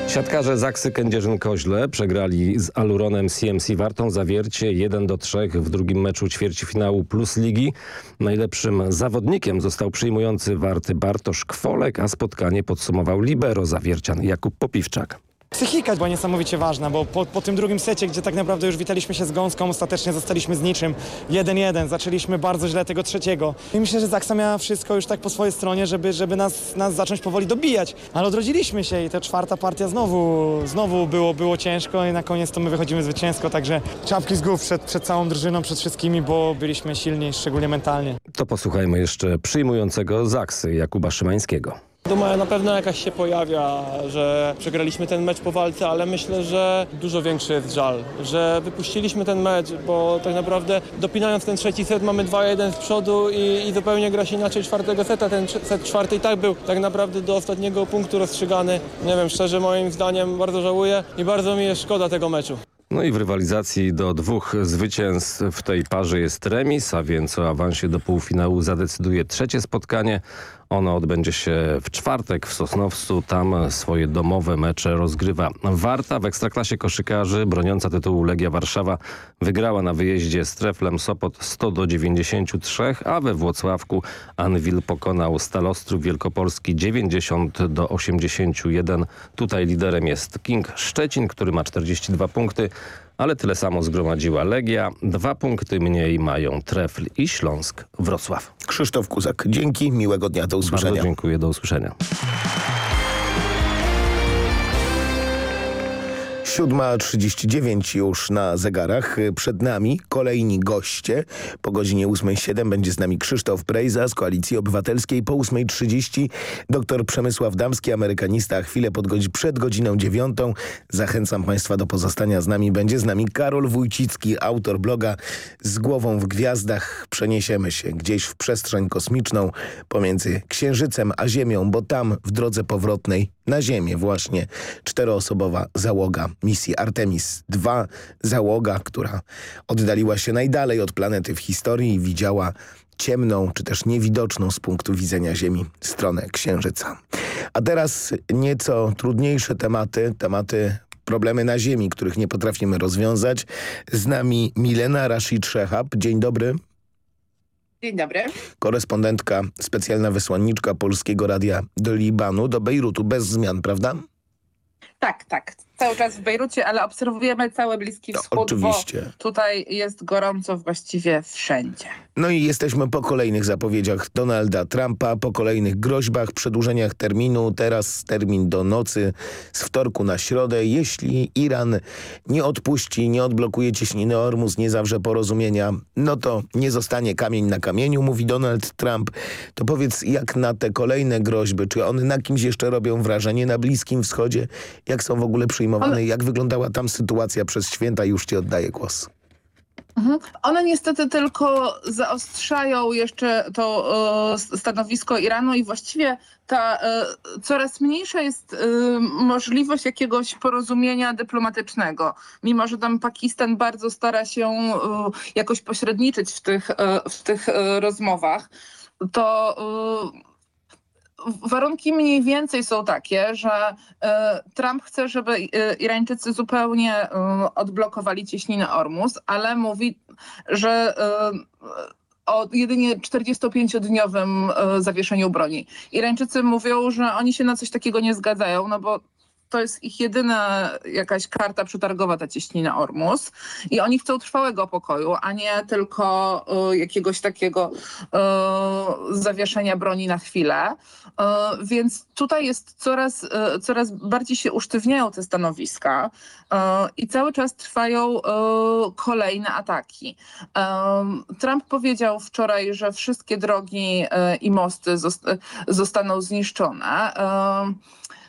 [SPEAKER 14] Siatkarze Zaksy Kędzierzyn-Koźle przegrali z Aluronem CMC Wartą Zawiercie 1 do 3 w drugim meczu ćwierćfinału Plus Ligi. Najlepszym zawodnikiem został przyjmujący Warty Bartosz Kwolek, a spotkanie podsumował libero Zawiercian Jakub Popiwczak.
[SPEAKER 18] Psychika była niesamowicie ważna, bo po, po, tym drugim secie, gdzie tak naprawdę już witaliśmy się z gąską, ostatecznie zostaliśmy z niczym 1-1. Zaczęliśmy bardzo źle tego trzeciego. I myślę, że Zaksa miała wszystko już tak po swojej stronie, żeby, żeby nas, nas zacząć powoli dobijać. Ale odrodziliśmy się i ta czwarta partia znowu, znowu było, było ciężko i na koniec to my wychodzimy zwycięsko. Także czapki z głów przed, przed całą drużyną, przed wszystkimi, bo byliśmy silni, szczególnie mentalnie.
[SPEAKER 14] To posłuchajmy jeszcze przyjmującego Zaksy Jakuba Szymańskiego.
[SPEAKER 19] Duma na pewno jakaś się pojawia, że przegraliśmy ten mecz po walce, ale myślę, że dużo większy jest żal, że wypuściliśmy ten mecz, bo tak naprawdę dopinając ten trzeci set mamy 2-1 z przodu i, i zupełnie gra się inaczej czwartego seta. Ten set czwarty i tak był tak naprawdę do ostatniego punktu rozstrzygany. Nie wiem, szczerze moim zdaniem bardzo żałuję i bardzo mi jest szkoda tego meczu.
[SPEAKER 14] No i w rywalizacji do dwóch zwycięstw w tej parze jest remis, a więc o awansie do półfinału zadecyduje trzecie spotkanie. Ono odbędzie się w czwartek w Sosnowcu. Tam swoje domowe mecze rozgrywa Warta. W Ekstraklasie koszykarzy broniąca tytułu Legia Warszawa wygrała na wyjeździe z Treflem Sopot 100 do 93, a we Włocławku Anwil pokonał Stalostrów Wielkopolski 90 do 81. Tutaj liderem jest King Szczecin, który ma 42 punkty ale tyle samo zgromadziła Legia. Dwa punkty mniej mają Trefl i Śląsk Wrocław.
[SPEAKER 8] Krzysztof Kuzak, dzięki, miłego dnia, do usłyszenia.
[SPEAKER 14] Bardzo dziękuję, do usłyszenia.
[SPEAKER 8] 7.39 już na zegarach. Przed nami kolejni goście. Po godzinie 8.07 będzie z nami Krzysztof Prejza z Koalicji Obywatelskiej. Po 8.30 dr Przemysław Damski, amerykanista. Chwilę pod godzi przed godziną 9. Zachęcam Państwa do pozostania z nami. Będzie z nami Karol Wójcicki, autor bloga Z głową w gwiazdach. Przeniesiemy się gdzieś w przestrzeń kosmiczną pomiędzy Księżycem a Ziemią, bo tam w drodze powrotnej na Ziemię właśnie czteroosobowa załoga misji Artemis II. Załoga, która oddaliła się najdalej od planety w historii i widziała ciemną, czy też niewidoczną z punktu widzenia Ziemi stronę Księżyca. A teraz nieco trudniejsze tematy, tematy problemy na Ziemi, których nie potrafimy rozwiązać. Z nami Milena Rashid Szehab. Dzień dobry.
[SPEAKER 20] Dzień dobry.
[SPEAKER 8] Korespondentka, specjalna wysłanniczka Polskiego Radia do Libanu, do Bejrutu, bez zmian, prawda?
[SPEAKER 20] Tak, tak. Cały czas w Bejrucie, ale obserwujemy cały Bliski
[SPEAKER 8] To
[SPEAKER 20] Wschód,
[SPEAKER 8] oczywiście.
[SPEAKER 20] bo tutaj jest gorąco właściwie wszędzie.
[SPEAKER 8] No i jesteśmy po kolejnych zapowiedziach Donalda Trumpa, po kolejnych groźbach, przedłużeniach terminu. Teraz termin do nocy z wtorku na środę. Jeśli Iran nie odpuści, nie odblokuje cieśniny Ormus, nie zawrze porozumienia, no to nie zostanie kamień na kamieniu, mówi Donald Trump. To powiedz, jak na te kolejne groźby, czy one na kimś jeszcze robią wrażenie na Bliskim Wschodzie? Jak są w ogóle Jak wyglądała tam sytuacja przez święta? Już ci oddaję głos.
[SPEAKER 20] Mhm. One niestety tylko zaostrzają jeszcze to e, stanowisko Iranu i właściwie ta e, coraz mniejsza jest e, możliwość jakiegoś porozumienia dyplomatycznego. Mimo, że tam Pakistan bardzo stara się jakoś pośredniczyć w tych, w tych rozmowach, to warunki mniej więcej są takie, że e, Trump chce, żeby e, Irańczycy zupełnie e, odblokowali cieśninę Ormus, ale mówi, że o jedynie 45-dniowym e, zawieszeniu broni. Irańczycy mówią, że oni się na coś takiego nie zgadzają, no bo to jest ich jedyna jakaś karta przetargowa, ta cieśnina Ormus. I oni chcą trwałego pokoju, a nie tylko y, jakiegoś takiego y, zawieszenia broni na chwilę. Y, więc tutaj jest coraz, y, coraz bardziej się usztywniają te stanowiska y, i cały czas trwają y, kolejne ataki. Trump powiedział wczoraj, że wszystkie drogi i mosty zost- zostaną zniszczone.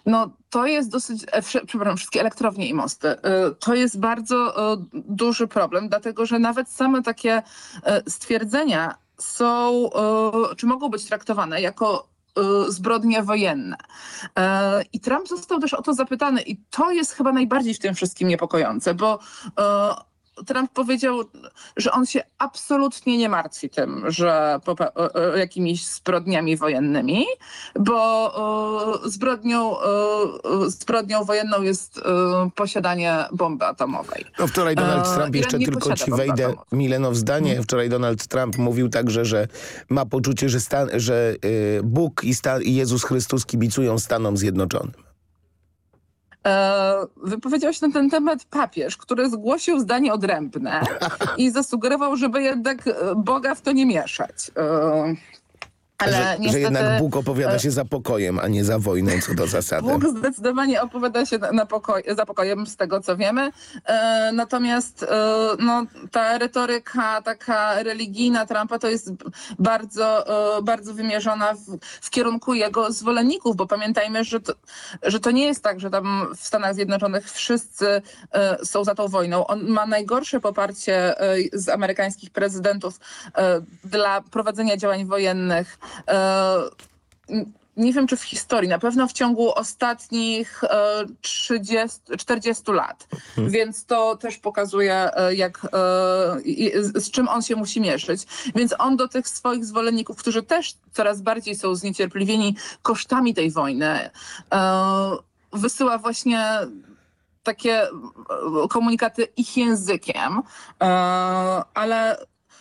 [SPEAKER 20] No to jest dosyć, e, przepraszam, wszystkie elektrownie i mosty. Y, To jest bardzo y, duży problem, dlatego że nawet same takie stwierdzenia są, czy mogą być traktowane jako zbrodnie wojenne. E, I Trump został też o to zapytany i to jest chyba najbardziej w tym wszystkim niepokojące, bo e, Trump powiedział, że on się absolutnie nie martwi tym, że jakimiś zbrodniami wojennymi, bo zbrodnią, zbrodnią wojenną jest posiadanie bomby atomowej.
[SPEAKER 8] No wczoraj Donald
[SPEAKER 20] E,
[SPEAKER 8] Trump, jeszcze tylko ci wejdę,
[SPEAKER 20] atomowej.
[SPEAKER 8] Mileno w zdanie. Wczoraj Donald Trump mówił także, że ma poczucie, że, stan, że y, Bóg i, Stan, i Jezus Chrystus kibicują Stanom Zjednoczonym.
[SPEAKER 20] E, Wypowiedział się na ten temat papież, który zgłosił zdanie odrębne i zasugerował, żeby jednak e, Boga w to nie mieszać. Ale
[SPEAKER 8] że, że
[SPEAKER 20] niestety,
[SPEAKER 8] jednak Bóg opowiada
[SPEAKER 20] e,
[SPEAKER 8] się za pokojem, a nie za wojną co do zasady.
[SPEAKER 20] Bóg zdecydowanie opowiada się na, pokoj, za pokojem, z tego co wiemy. E, natomiast e, no, ta retoryka taka religijna Trumpa to jest bardzo, e, bardzo wymierzona w, w kierunku jego zwolenników, bo pamiętajmy, że to, że to nie jest tak, że tam w Stanach Zjednoczonych wszyscy e, są za tą wojną. On ma najgorsze poparcie e, z amerykańskich prezydentów dla prowadzenia działań wojennych. E, nie wiem czy w historii, na pewno w ciągu ostatnich e, 30, 40 lat.
[SPEAKER 8] Mhm.
[SPEAKER 20] Więc to też pokazuje, e, jak, e, z, czym on się musi mierzyć. Więc on do tych swoich zwolenników, którzy też coraz bardziej są zniecierpliwieni kosztami tej wojny, e, wysyła właśnie takie e, komunikaty ich językiem, e, ale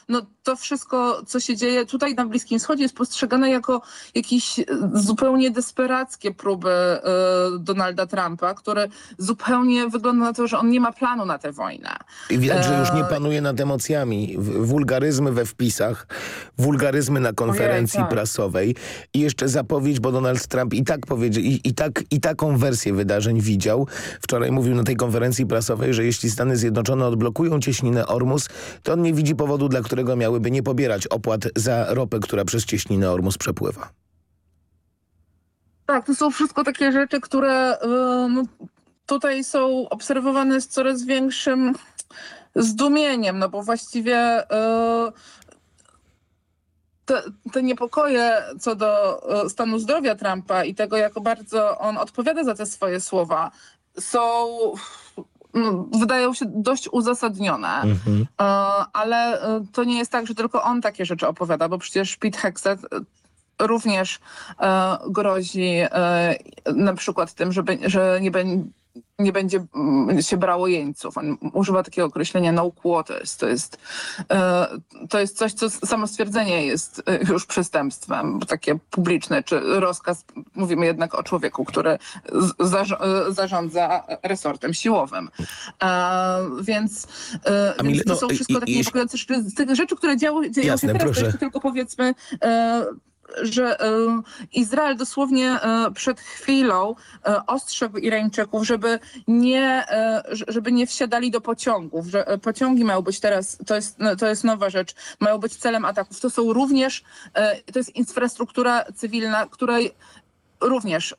[SPEAKER 20] no, to wszystko, co się dzieje tutaj na Bliskim Wschodzie jest postrzegane jako jakieś e, zupełnie desperackie próby e, Donalda Trumpa, które zupełnie wygląda na to, że on nie ma planu na tę wojnę.
[SPEAKER 8] I widać, że już nie
[SPEAKER 20] E,
[SPEAKER 8] panuje nad emocjami. Wulgaryzmy we wpisach, wulgaryzmy na konferencji
[SPEAKER 20] Ojej, tak.
[SPEAKER 8] prasowej i jeszcze zapowiedź, bo Donald Trump i tak powiedział, i, i, tak, i taką wersję wydarzeń widział. Wczoraj mówił na tej konferencji prasowej, że jeśli Stany Zjednoczone odblokują cieśninę Ormus, to on nie widzi powodu, dla którego miałyby nie pobierać opłat za ropę, która przez cieśninę Ormus przepływa.
[SPEAKER 20] Tak, to są wszystko takie rzeczy, które tutaj są obserwowane z coraz większym zdumieniem, no bo właściwie y, te, te niepokoje co do y, stanu zdrowia Trumpa i tego, jak bardzo on odpowiada za te swoje słowa, są, wydają się dość uzasadnione.
[SPEAKER 8] Mhm.
[SPEAKER 20] E, ale e, to nie jest tak, że tylko on takie rzeczy opowiada, bo przecież Pete Hexet e, również grozi na przykład tym, że, że nie, bę- nie będzie mm, się brało jeńców. On używa takiego określenia no quotas. To jest, e, to jest coś, co samo stwierdzenie jest e, już przestępstwem, bo takie publiczne, czy rozkaz. Mówimy jednak o człowieku, który e, zarządza resortem siłowym. Więc,
[SPEAKER 8] Amile,
[SPEAKER 20] to
[SPEAKER 8] no,
[SPEAKER 20] są
[SPEAKER 8] i-
[SPEAKER 20] wszystko
[SPEAKER 8] i-
[SPEAKER 20] takie
[SPEAKER 8] jeśli-
[SPEAKER 20] niepokojące rzeczy. Z tych rzeczy, które działy, dzieją się teraz,
[SPEAKER 8] proszę.
[SPEAKER 20] tylko powiedzmy, że e, Izrael dosłownie e, przed chwilą e, ostrzegł Irańczyków, żeby nie, żeby nie wsiadali do pociągów, że pociągi mają być teraz, to jest, no, to jest nowa rzecz, mają być celem ataków. To są również, to jest infrastruktura cywilna, której również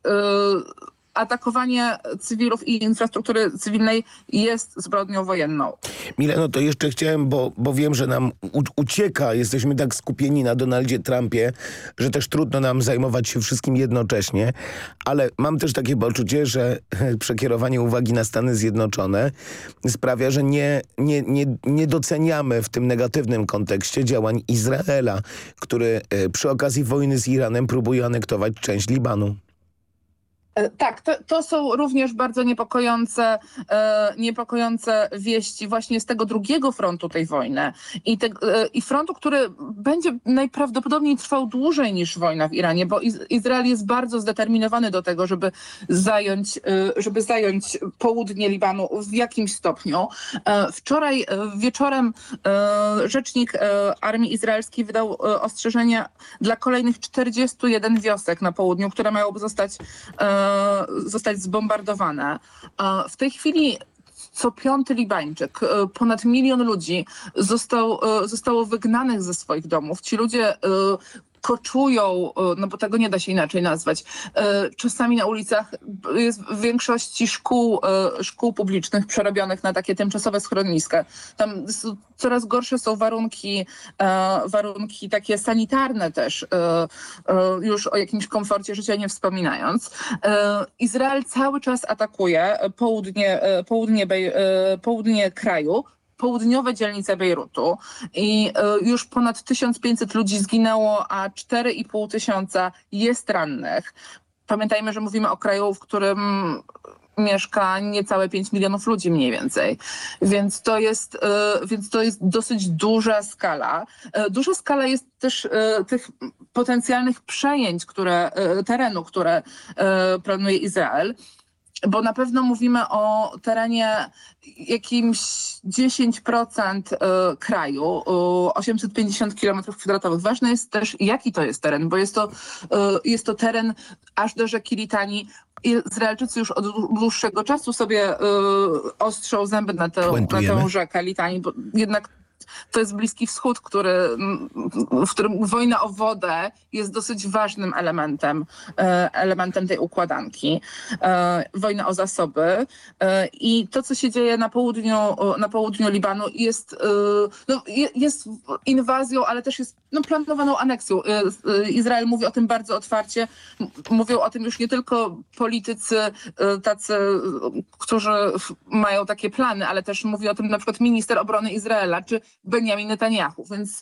[SPEAKER 20] atakowanie cywilów i infrastruktury cywilnej jest zbrodnią wojenną.
[SPEAKER 8] Mile, no to jeszcze chciałem, bo, bo wiem, że nam ucieka, jesteśmy tak skupieni na Donaldzie Trumpie, że też trudno nam zajmować się wszystkim jednocześnie, ale mam też takie poczucie, że przekierowanie uwagi na Stany Zjednoczone sprawia, że nie, nie, nie, nie doceniamy w tym negatywnym kontekście działań Izraela, który e, przy okazji wojny z Iranem próbuje anektować część Libanu.
[SPEAKER 20] E, Tak, to, to są również bardzo niepokojące, e, niepokojące wieści właśnie z tego drugiego frontu tej wojny i, te, e, i frontu, który będzie najprawdopodobniej trwał dłużej niż wojna w Iranie, bo Iz Izrael jest bardzo zdeterminowany do tego, żeby zająć, e, żeby zająć południe Libanu w jakimś stopniu. E, wczoraj e, wieczorem rzecznik armii izraelskiej wydał e, ostrzeżenia dla kolejnych 41 wiosek na południu, które mają zostać e, zostać zbombardowane. E, W tej chwili co piąty Libańczyk, e, ponad milion ludzi został, e, zostało wygnanych ze swoich domów. Ci ludzie e, koczują, e, no bo tego nie da się inaczej nazwać. E, Czasami na ulicach jest w większości szkół, e, szkół publicznych przerobionych na takie tymczasowe schroniska. Tam coraz gorsze są warunki, warunki takie sanitarne też, już o jakimś komforcie życia nie wspominając. Izrael cały czas atakuje południe, południe, południe kraju, południowe dzielnice Bejrutu i e, już ponad 1500 ludzi zginęło, a 4,5 tysiąca jest rannych. Pamiętajmy, że mówimy o kraju, w którym mieszka niecałe 5 milionów ludzi mniej więcej. Więc to jest, e, więc to jest dosyć duża skala. E, Duża skala jest też tych potencjalnych przejęć, które, terenu, które planuje Izrael bo na pewno mówimy o terenie jakimś 10% e, kraju, e, 850 km kwadratowych. Ważne jest też, jaki to jest teren, bo jest to, e, jest to teren aż do rzeki Litanii. Izraelczycy już od dłuższego czasu sobie ostrzą zęby na tę, na tę rzekę Litanii, bo jednak to jest Bliski Wschód, który, w którym wojna o wodę jest dosyć ważnym elementem, elementem tej układanki. Wojna o zasoby i to, co się dzieje na południu, na południu Libanu jest, no, jest inwazją, ale też jest no, planowaną aneksją. Izrael mówi o tym bardzo otwarcie. Mówią o tym już nie tylko politycy tacy, którzy mają takie plany, ale też mówi o tym na przykład minister obrony Izraela czy Benjamin Netanyahu. Więc,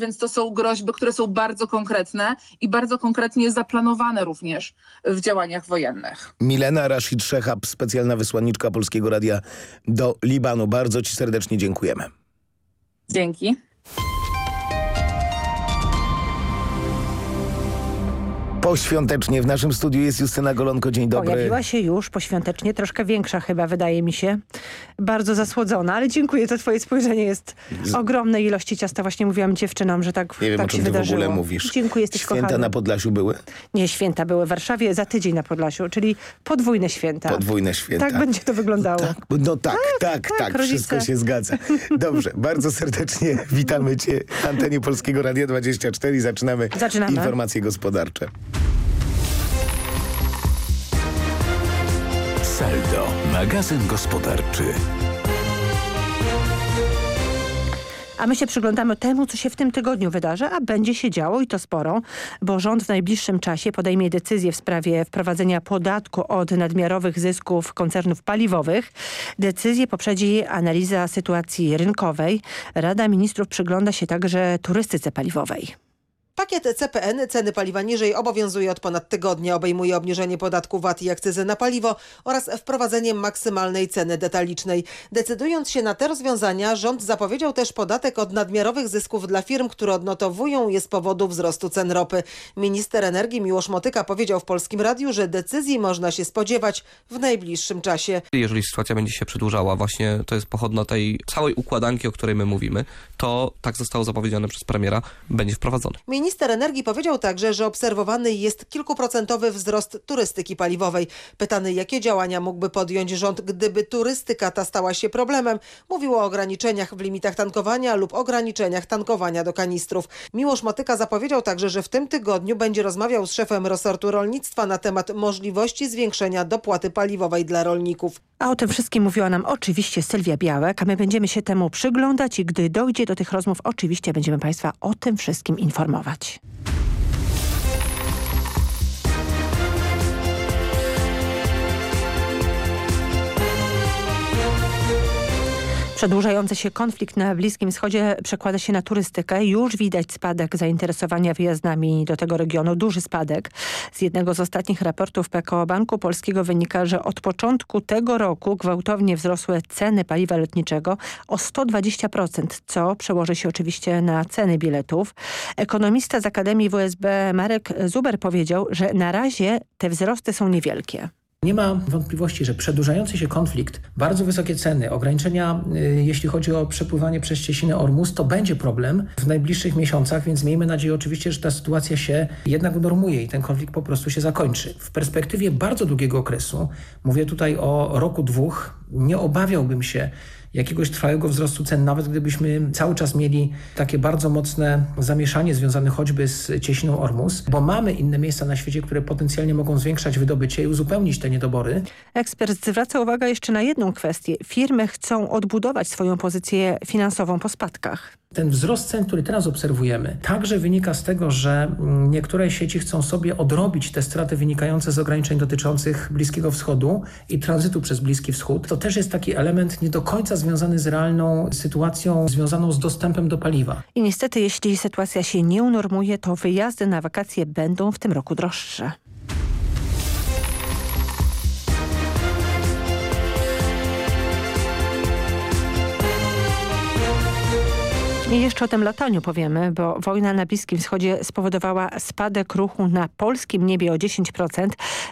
[SPEAKER 20] więc to są groźby, które są bardzo konkretne i bardzo konkretnie zaplanowane również w działaniach wojennych.
[SPEAKER 8] Milena Rashid Szechab, specjalna wysłanniczka Polskiego Radia do Libanu. Bardzo Ci serdecznie dziękujemy.
[SPEAKER 20] Dzięki.
[SPEAKER 8] Poświątecznie w naszym studiu jest Justyna Golonko. Dzień dobry.
[SPEAKER 21] Pojawiła się już poświątecznie, troszkę większa chyba wydaje mi się. Bardzo zasłodzona, ale dziękuję, to twoje spojrzenie jest ogromnej ilości ciasta. Właśnie mówiłam dziewczynom, że tak,
[SPEAKER 8] Nie wiem,
[SPEAKER 21] tak
[SPEAKER 8] o czym
[SPEAKER 21] się
[SPEAKER 8] ty
[SPEAKER 21] wydarzyło.
[SPEAKER 8] w ogóle mówisz.
[SPEAKER 21] Dziękuję, jesteś
[SPEAKER 8] Święta
[SPEAKER 21] kochany.
[SPEAKER 8] na Podlasiu były?
[SPEAKER 21] Nie, święta były w Warszawie, za tydzień na Podlasiu, czyli podwójne święta.
[SPEAKER 8] Podwójne święta.
[SPEAKER 21] Tak będzie to wyglądało.
[SPEAKER 8] Tak, no tak, tak, tak, tak wszystko się zgadza. Dobrze, bardzo serdecznie witamy Cię w antenie Polskiego Radia 24 i zaczynamy,
[SPEAKER 21] Zaczynamy.
[SPEAKER 8] informacje gospodarcze.
[SPEAKER 1] Saldo, magazyn gospodarczy.
[SPEAKER 21] A my się przyglądamy temu, co się w tym tygodniu wydarzy, a będzie się działo i to sporo, bo rząd w najbliższym czasie podejmie decyzję w sprawie wprowadzenia podatku od nadmiarowych zysków koncernów paliwowych. Decyzję poprzedzi analiza sytuacji rynkowej. Rada Ministrów przygląda się także turystyce paliwowej.
[SPEAKER 22] Pakiet CPN ceny paliwa niżej obowiązuje od ponad tygodnia. Obejmuje obniżenie podatku VAT i akcyzy na paliwo oraz wprowadzenie maksymalnej ceny detalicznej. Decydując się na te rozwiązania, rząd zapowiedział też podatek od nadmiarowych zysków dla firm, które odnotowują je z powodu wzrostu cen ropy. Minister energii Miłosz Motyka powiedział w Polskim Radiu, że decyzji można się spodziewać w najbliższym czasie.
[SPEAKER 23] Jeżeli sytuacja będzie się przedłużała, właśnie to jest pochodna tej całej układanki, o której my mówimy, to tak zostało zapowiedziane przez premiera, będzie wprowadzony.
[SPEAKER 22] Minister energii powiedział także, że obserwowany jest kilkuprocentowy wzrost turystyki paliwowej. Pytany, jakie działania mógłby podjąć rząd, gdyby turystyka ta stała się problemem, mówił o ograniczeniach w limitach tankowania lub ograniczeniach tankowania do kanistrów. Miłosz Motyka zapowiedział także, że w tym tygodniu będzie rozmawiał z szefem resortu rolnictwa na temat możliwości zwiększenia dopłaty paliwowej dla rolników.
[SPEAKER 21] A o tym wszystkim mówiła nam oczywiście Sylwia Białek, a my będziemy się temu przyglądać i gdy dojdzie do tych rozmów, oczywiście będziemy Państwa o tym wszystkim informować. врач. Przedłużający się konflikt na Bliskim Wschodzie przekłada się na turystykę. Już widać spadek zainteresowania wyjazdami do tego regionu, duży spadek. Z jednego z ostatnich raportów PKO Banku Polskiego wynika, że od początku tego roku gwałtownie wzrosły ceny paliwa lotniczego o 120%, co przełoży się oczywiście na ceny biletów. Ekonomista z Akademii WSB Marek Zuber powiedział, że na razie te wzrosty są niewielkie.
[SPEAKER 24] Nie ma wątpliwości, że przedłużający się konflikt, bardzo wysokie ceny, ograniczenia y, jeśli chodzi o przepływanie przez cieśninę Ormus, to będzie problem w najbliższych miesiącach, więc miejmy nadzieję oczywiście, że ta sytuacja się jednak unormuje i ten konflikt po prostu się zakończy. W perspektywie bardzo długiego okresu, mówię tutaj o roku, dwóch, nie obawiałbym się jakiegoś trwałego wzrostu cen, nawet gdybyśmy cały czas mieli takie bardzo mocne zamieszanie związane choćby z cieśniną Ormus, bo mamy inne miejsca na świecie, które potencjalnie mogą zwiększać wydobycie i uzupełnić te niedobory.
[SPEAKER 21] Ekspert zwraca uwagę jeszcze na jedną kwestię. Firmy chcą odbudować swoją pozycję finansową po spadkach.
[SPEAKER 24] Ten wzrost cen, który teraz obserwujemy, także wynika z tego, że niektóre sieci chcą sobie odrobić te straty wynikające z ograniczeń dotyczących Bliskiego Wschodu i tranzytu przez Bliski Wschód. To też jest taki element nie do końca związany z realną sytuacją związaną z dostępem do paliwa.
[SPEAKER 21] I niestety, jeśli sytuacja się nie unormuje, to wyjazdy na wakacje będą w tym roku droższe. I jeszcze o tym lataniu powiemy, bo wojna na Bliskim Wschodzie spowodowała spadek ruchu na polskim niebie o 10%.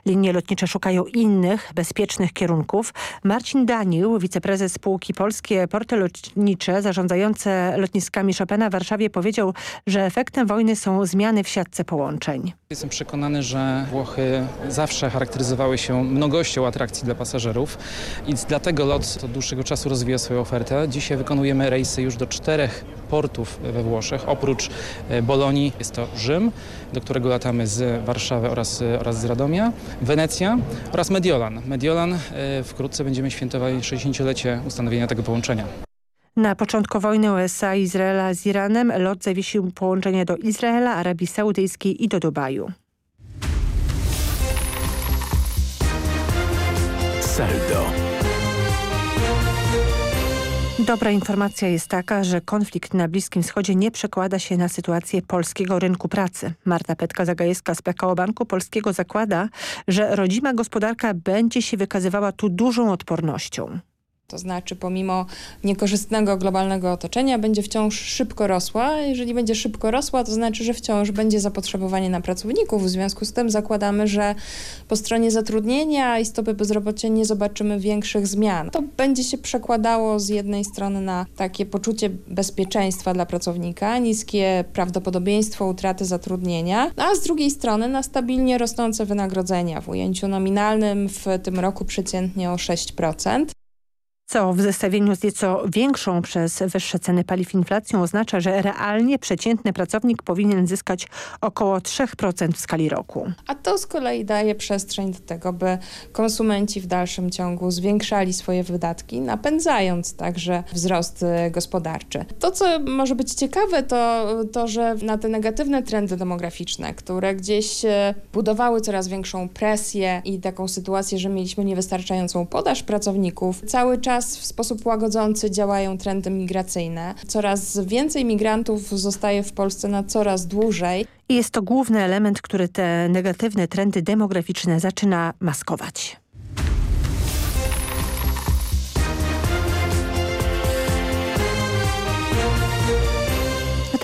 [SPEAKER 21] Linie lotnicze szukają innych, bezpiecznych kierunków. Marcin Danił, wiceprezes spółki Polskie Porty Lotnicze zarządzające lotniskami Chopina w Warszawie powiedział, że efektem wojny są zmiany w siatce połączeń.
[SPEAKER 25] Jestem przekonany, że Włochy zawsze charakteryzowały się mnogością atrakcji dla pasażerów i dlatego LOT od dłuższego czasu rozwija swoją ofertę. Dzisiaj wykonujemy rejsy już do czterech portów we Włoszech. Oprócz e, Bolonii jest to Rzym, do którego latamy z Warszawy oraz, e, oraz z Radomia, Wenecja oraz Mediolan. Mediolan e, wkrótce będziemy świętowali 60-lecie ustanowienia tego połączenia.
[SPEAKER 21] Na początku wojny USA i Izraela z Iranem lot zawiesił połączenie do Izraela, Arabii Saudyjskiej i do Dubaju.
[SPEAKER 1] Saldo.
[SPEAKER 21] Dobra informacja jest taka, że konflikt na Bliskim Wschodzie nie przekłada się na sytuację polskiego rynku pracy. Marta Petka-Zagajewska z PKO Banku Polskiego zakłada, że rodzima gospodarka będzie się wykazywała tu dużą odpornością.
[SPEAKER 26] To znaczy pomimo niekorzystnego globalnego otoczenia będzie wciąż szybko rosła. Jeżeli będzie szybko rosła, to znaczy, że wciąż będzie zapotrzebowanie na pracowników. W związku z tym zakładamy, że po stronie zatrudnienia i stopy bezrobocia nie zobaczymy większych zmian. To będzie się przekładało z jednej strony na takie poczucie bezpieczeństwa dla pracownika, niskie prawdopodobieństwo utraty zatrudnienia, a z drugiej strony na stabilnie rosnące wynagrodzenia w ujęciu nominalnym w tym roku przeciętnie o 6%
[SPEAKER 21] co w zestawieniu z nieco większą przez wyższe ceny paliw inflacją oznacza, że realnie przeciętny pracownik powinien zyskać około 3% w skali roku.
[SPEAKER 26] A to z kolei daje przestrzeń do tego, by konsumenci w dalszym ciągu zwiększali swoje wydatki, napędzając także wzrost e, gospodarczy. To, co może być ciekawe, to to, że na te negatywne trendy demograficzne, które gdzieś e, budowały coraz większą presję i taką sytuację, że mieliśmy niewystarczającą podaż pracowników, cały czas Teraz w sposób łagodzący działają trendy migracyjne. Coraz więcej migrantów zostaje w Polsce na coraz dłużej.
[SPEAKER 21] I jest to główny element, który te negatywne trendy demograficzne zaczyna maskować.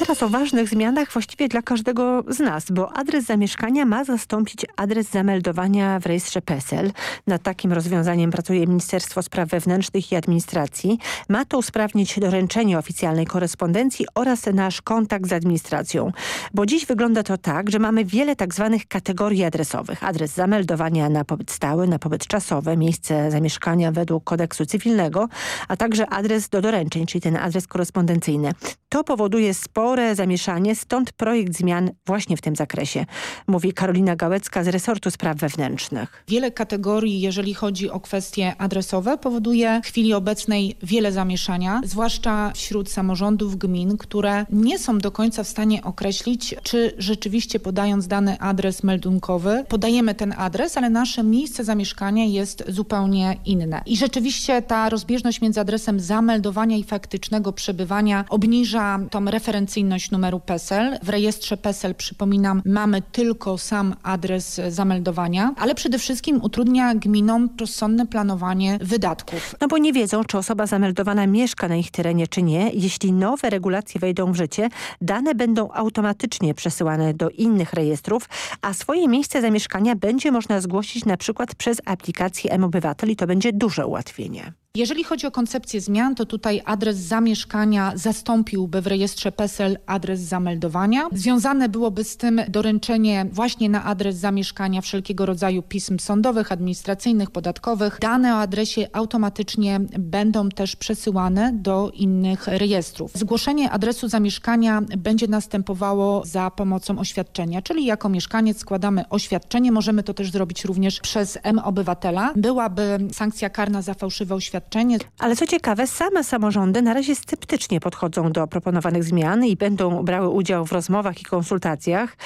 [SPEAKER 21] Teraz o ważnych zmianach właściwie dla każdego z nas, bo adres zamieszkania ma zastąpić adres zameldowania w rejestrze PESEL. Nad takim rozwiązaniem pracuje Ministerstwo Spraw Wewnętrznych i Administracji. Ma to usprawnić doręczenie oficjalnej korespondencji oraz nasz kontakt z administracją. Bo dziś wygląda to tak, że mamy wiele tak zwanych kategorii adresowych. Adres zameldowania na pobyt stały, na pobyt czasowy, miejsce zamieszkania według kodeksu cywilnego, a także adres do doręczeń, czyli ten adres korespondencyjny. To powoduje spore spore zamieszanie, stąd projekt zmian właśnie w tym zakresie, mówi Karolina Gałecka z resortu spraw wewnętrznych.
[SPEAKER 27] Wiele kategorii, jeżeli chodzi o kwestie adresowe, powoduje w chwili obecnej wiele zamieszania, zwłaszcza wśród samorządów gmin, które nie są do końca w stanie określić, czy rzeczywiście podając dany adres meldunkowy, podajemy ten adres, ale nasze miejsce zamieszkania jest zupełnie inne. I rzeczywiście ta rozbieżność między adresem zameldowania i faktycznego przebywania obniża tą referencyjność numeru PESEL. W rejestrze PESEL, przypominam, mamy tylko sam adres zameldowania, ale przede wszystkim utrudnia gminom rozsądne planowanie wydatków.
[SPEAKER 21] No bo nie wiedzą, czy osoba zameldowana mieszka na ich terenie, czy nie. Jeśli nowe regulacje wejdą w życie, dane będą automatycznie przesyłane do innych rejestrów, a swoje miejsce zamieszkania będzie można zgłosić na przykład przez aplikację M-Obywatel i to będzie duże ułatwienie.
[SPEAKER 27] Jeżeli chodzi o koncepcję zmian, to tutaj adres zamieszkania zastąpiłby w rejestrze PESEL adres zameldowania. Związane byłoby z tym doręczenie właśnie na adres zamieszkania wszelkiego rodzaju pism sądowych, administracyjnych, podatkowych. Dane o adresie automatycznie będą też przesyłane do innych rejestrów. Zgłoszenie adresu zamieszkania będzie następowało za pomocą oświadczenia, czyli jako mieszkaniec składamy oświadczenie. Możemy to też zrobić również przez M-Obywatela. Byłaby sankcja karna za fałszywe oświadczenie doświadczenie.
[SPEAKER 21] Ale co ciekawe, same samorządy na razie sceptycznie podchodzą do proponowanych zmian i będą brały udział w rozmowach i konsultacjach.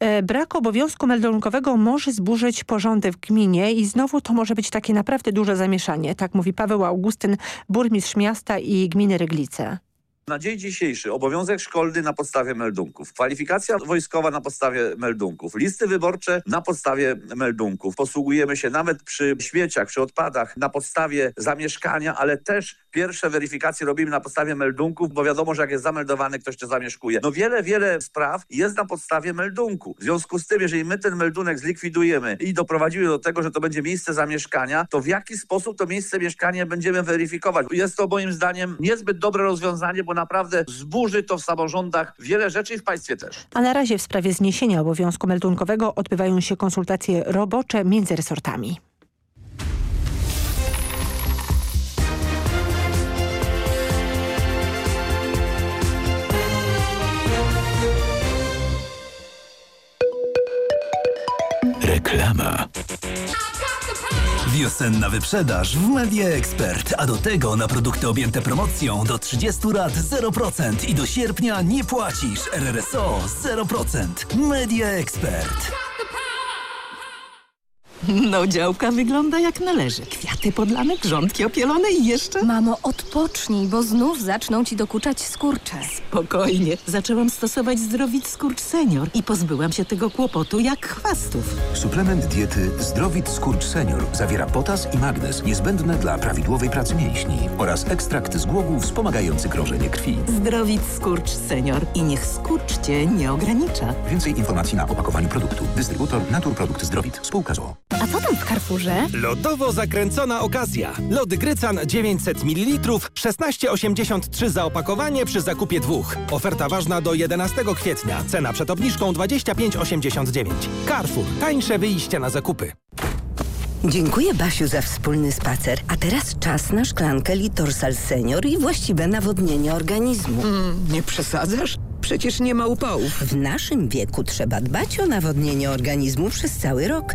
[SPEAKER 21] E, brak obowiązku meldunkowego może zburzyć porządek w gminie i znowu to może być takie naprawdę duże zamieszanie. Tak mówi Paweł Augustyn, burmistrz miasta i gminy Ryglice.
[SPEAKER 28] Na dzień dzisiejszy obowiązek szkolny na podstawie meldunków, kwalifikacja wojskowa na podstawie meldunków, listy wyborcze na podstawie meldunków. Posługujemy się nawet przy śmieciach, przy odpadach na podstawie zamieszkania, ale też Pierwsze weryfikacje robimy na podstawie meldunków, bo wiadomo, że jak jest zameldowany, ktoś cię zamieszkuje. No wiele, wiele spraw jest na podstawie meldunku. W związku z tym, jeżeli my ten meldunek zlikwidujemy i doprowadzimy do tego, że to będzie miejsce zamieszkania, to w jaki sposób to miejsce mieszkania będziemy weryfikować? Jest to moim zdaniem niezbyt dobre rozwiązanie, bo naprawdę zburzy to w samorządach wiele rzeczy i w państwie też.
[SPEAKER 21] A na razie w sprawie zniesienia obowiązku meldunkowego odbywają się konsultacje robocze między resortami.
[SPEAKER 1] Reklama.
[SPEAKER 29] Wiosenna wyprzedaż w Media Expert, a do tego na produkty objęte promocją do 30 lat 0% i do sierpnia nie płacisz RRSO 0%. Media Expert.
[SPEAKER 30] No działka wygląda jak należy. Kwiaty podlane, grządki opielone i jeszcze...
[SPEAKER 11] Mamo, odpocznij, bo znów zaczną ci dokuczać skurcze.
[SPEAKER 30] Spokojnie. Zaczęłam stosować Zdrowit Skurcz Senior i pozbyłam się tego kłopotu jak chwastów.
[SPEAKER 31] Suplement diety Zdrowit Skurcz Senior zawiera potas i magnez niezbędne dla prawidłowej pracy mięśni oraz ekstrakt z głogów wspomagający krążenie krwi.
[SPEAKER 30] Zdrowit Skurcz Senior i niech skurcz cię nie ogranicza.
[SPEAKER 31] Więcej informacji na opakowaniu produktu. Dystrybutor Naturprodukt Zdrowit. Spółka ZOO.
[SPEAKER 11] A co tam w Carrefourze?
[SPEAKER 32] Lodowo zakręcona okazja. Lody Grycan 900 ml, 16,83 za opakowanie przy zakupie dwóch. Oferta ważna do 11 kwietnia. Cena przed obniżką 25,89. Carrefour. Tańsze wyjście na zakupy.
[SPEAKER 33] Dziękuję Basiu za wspólny spacer. A teraz czas na szklankę Litorsal Senior i właściwe nawodnienie organizmu.
[SPEAKER 30] nie przesadzasz? Przecież nie ma upałów.
[SPEAKER 33] W naszym wieku trzeba dbać o nawodnienie organizmu przez cały rok.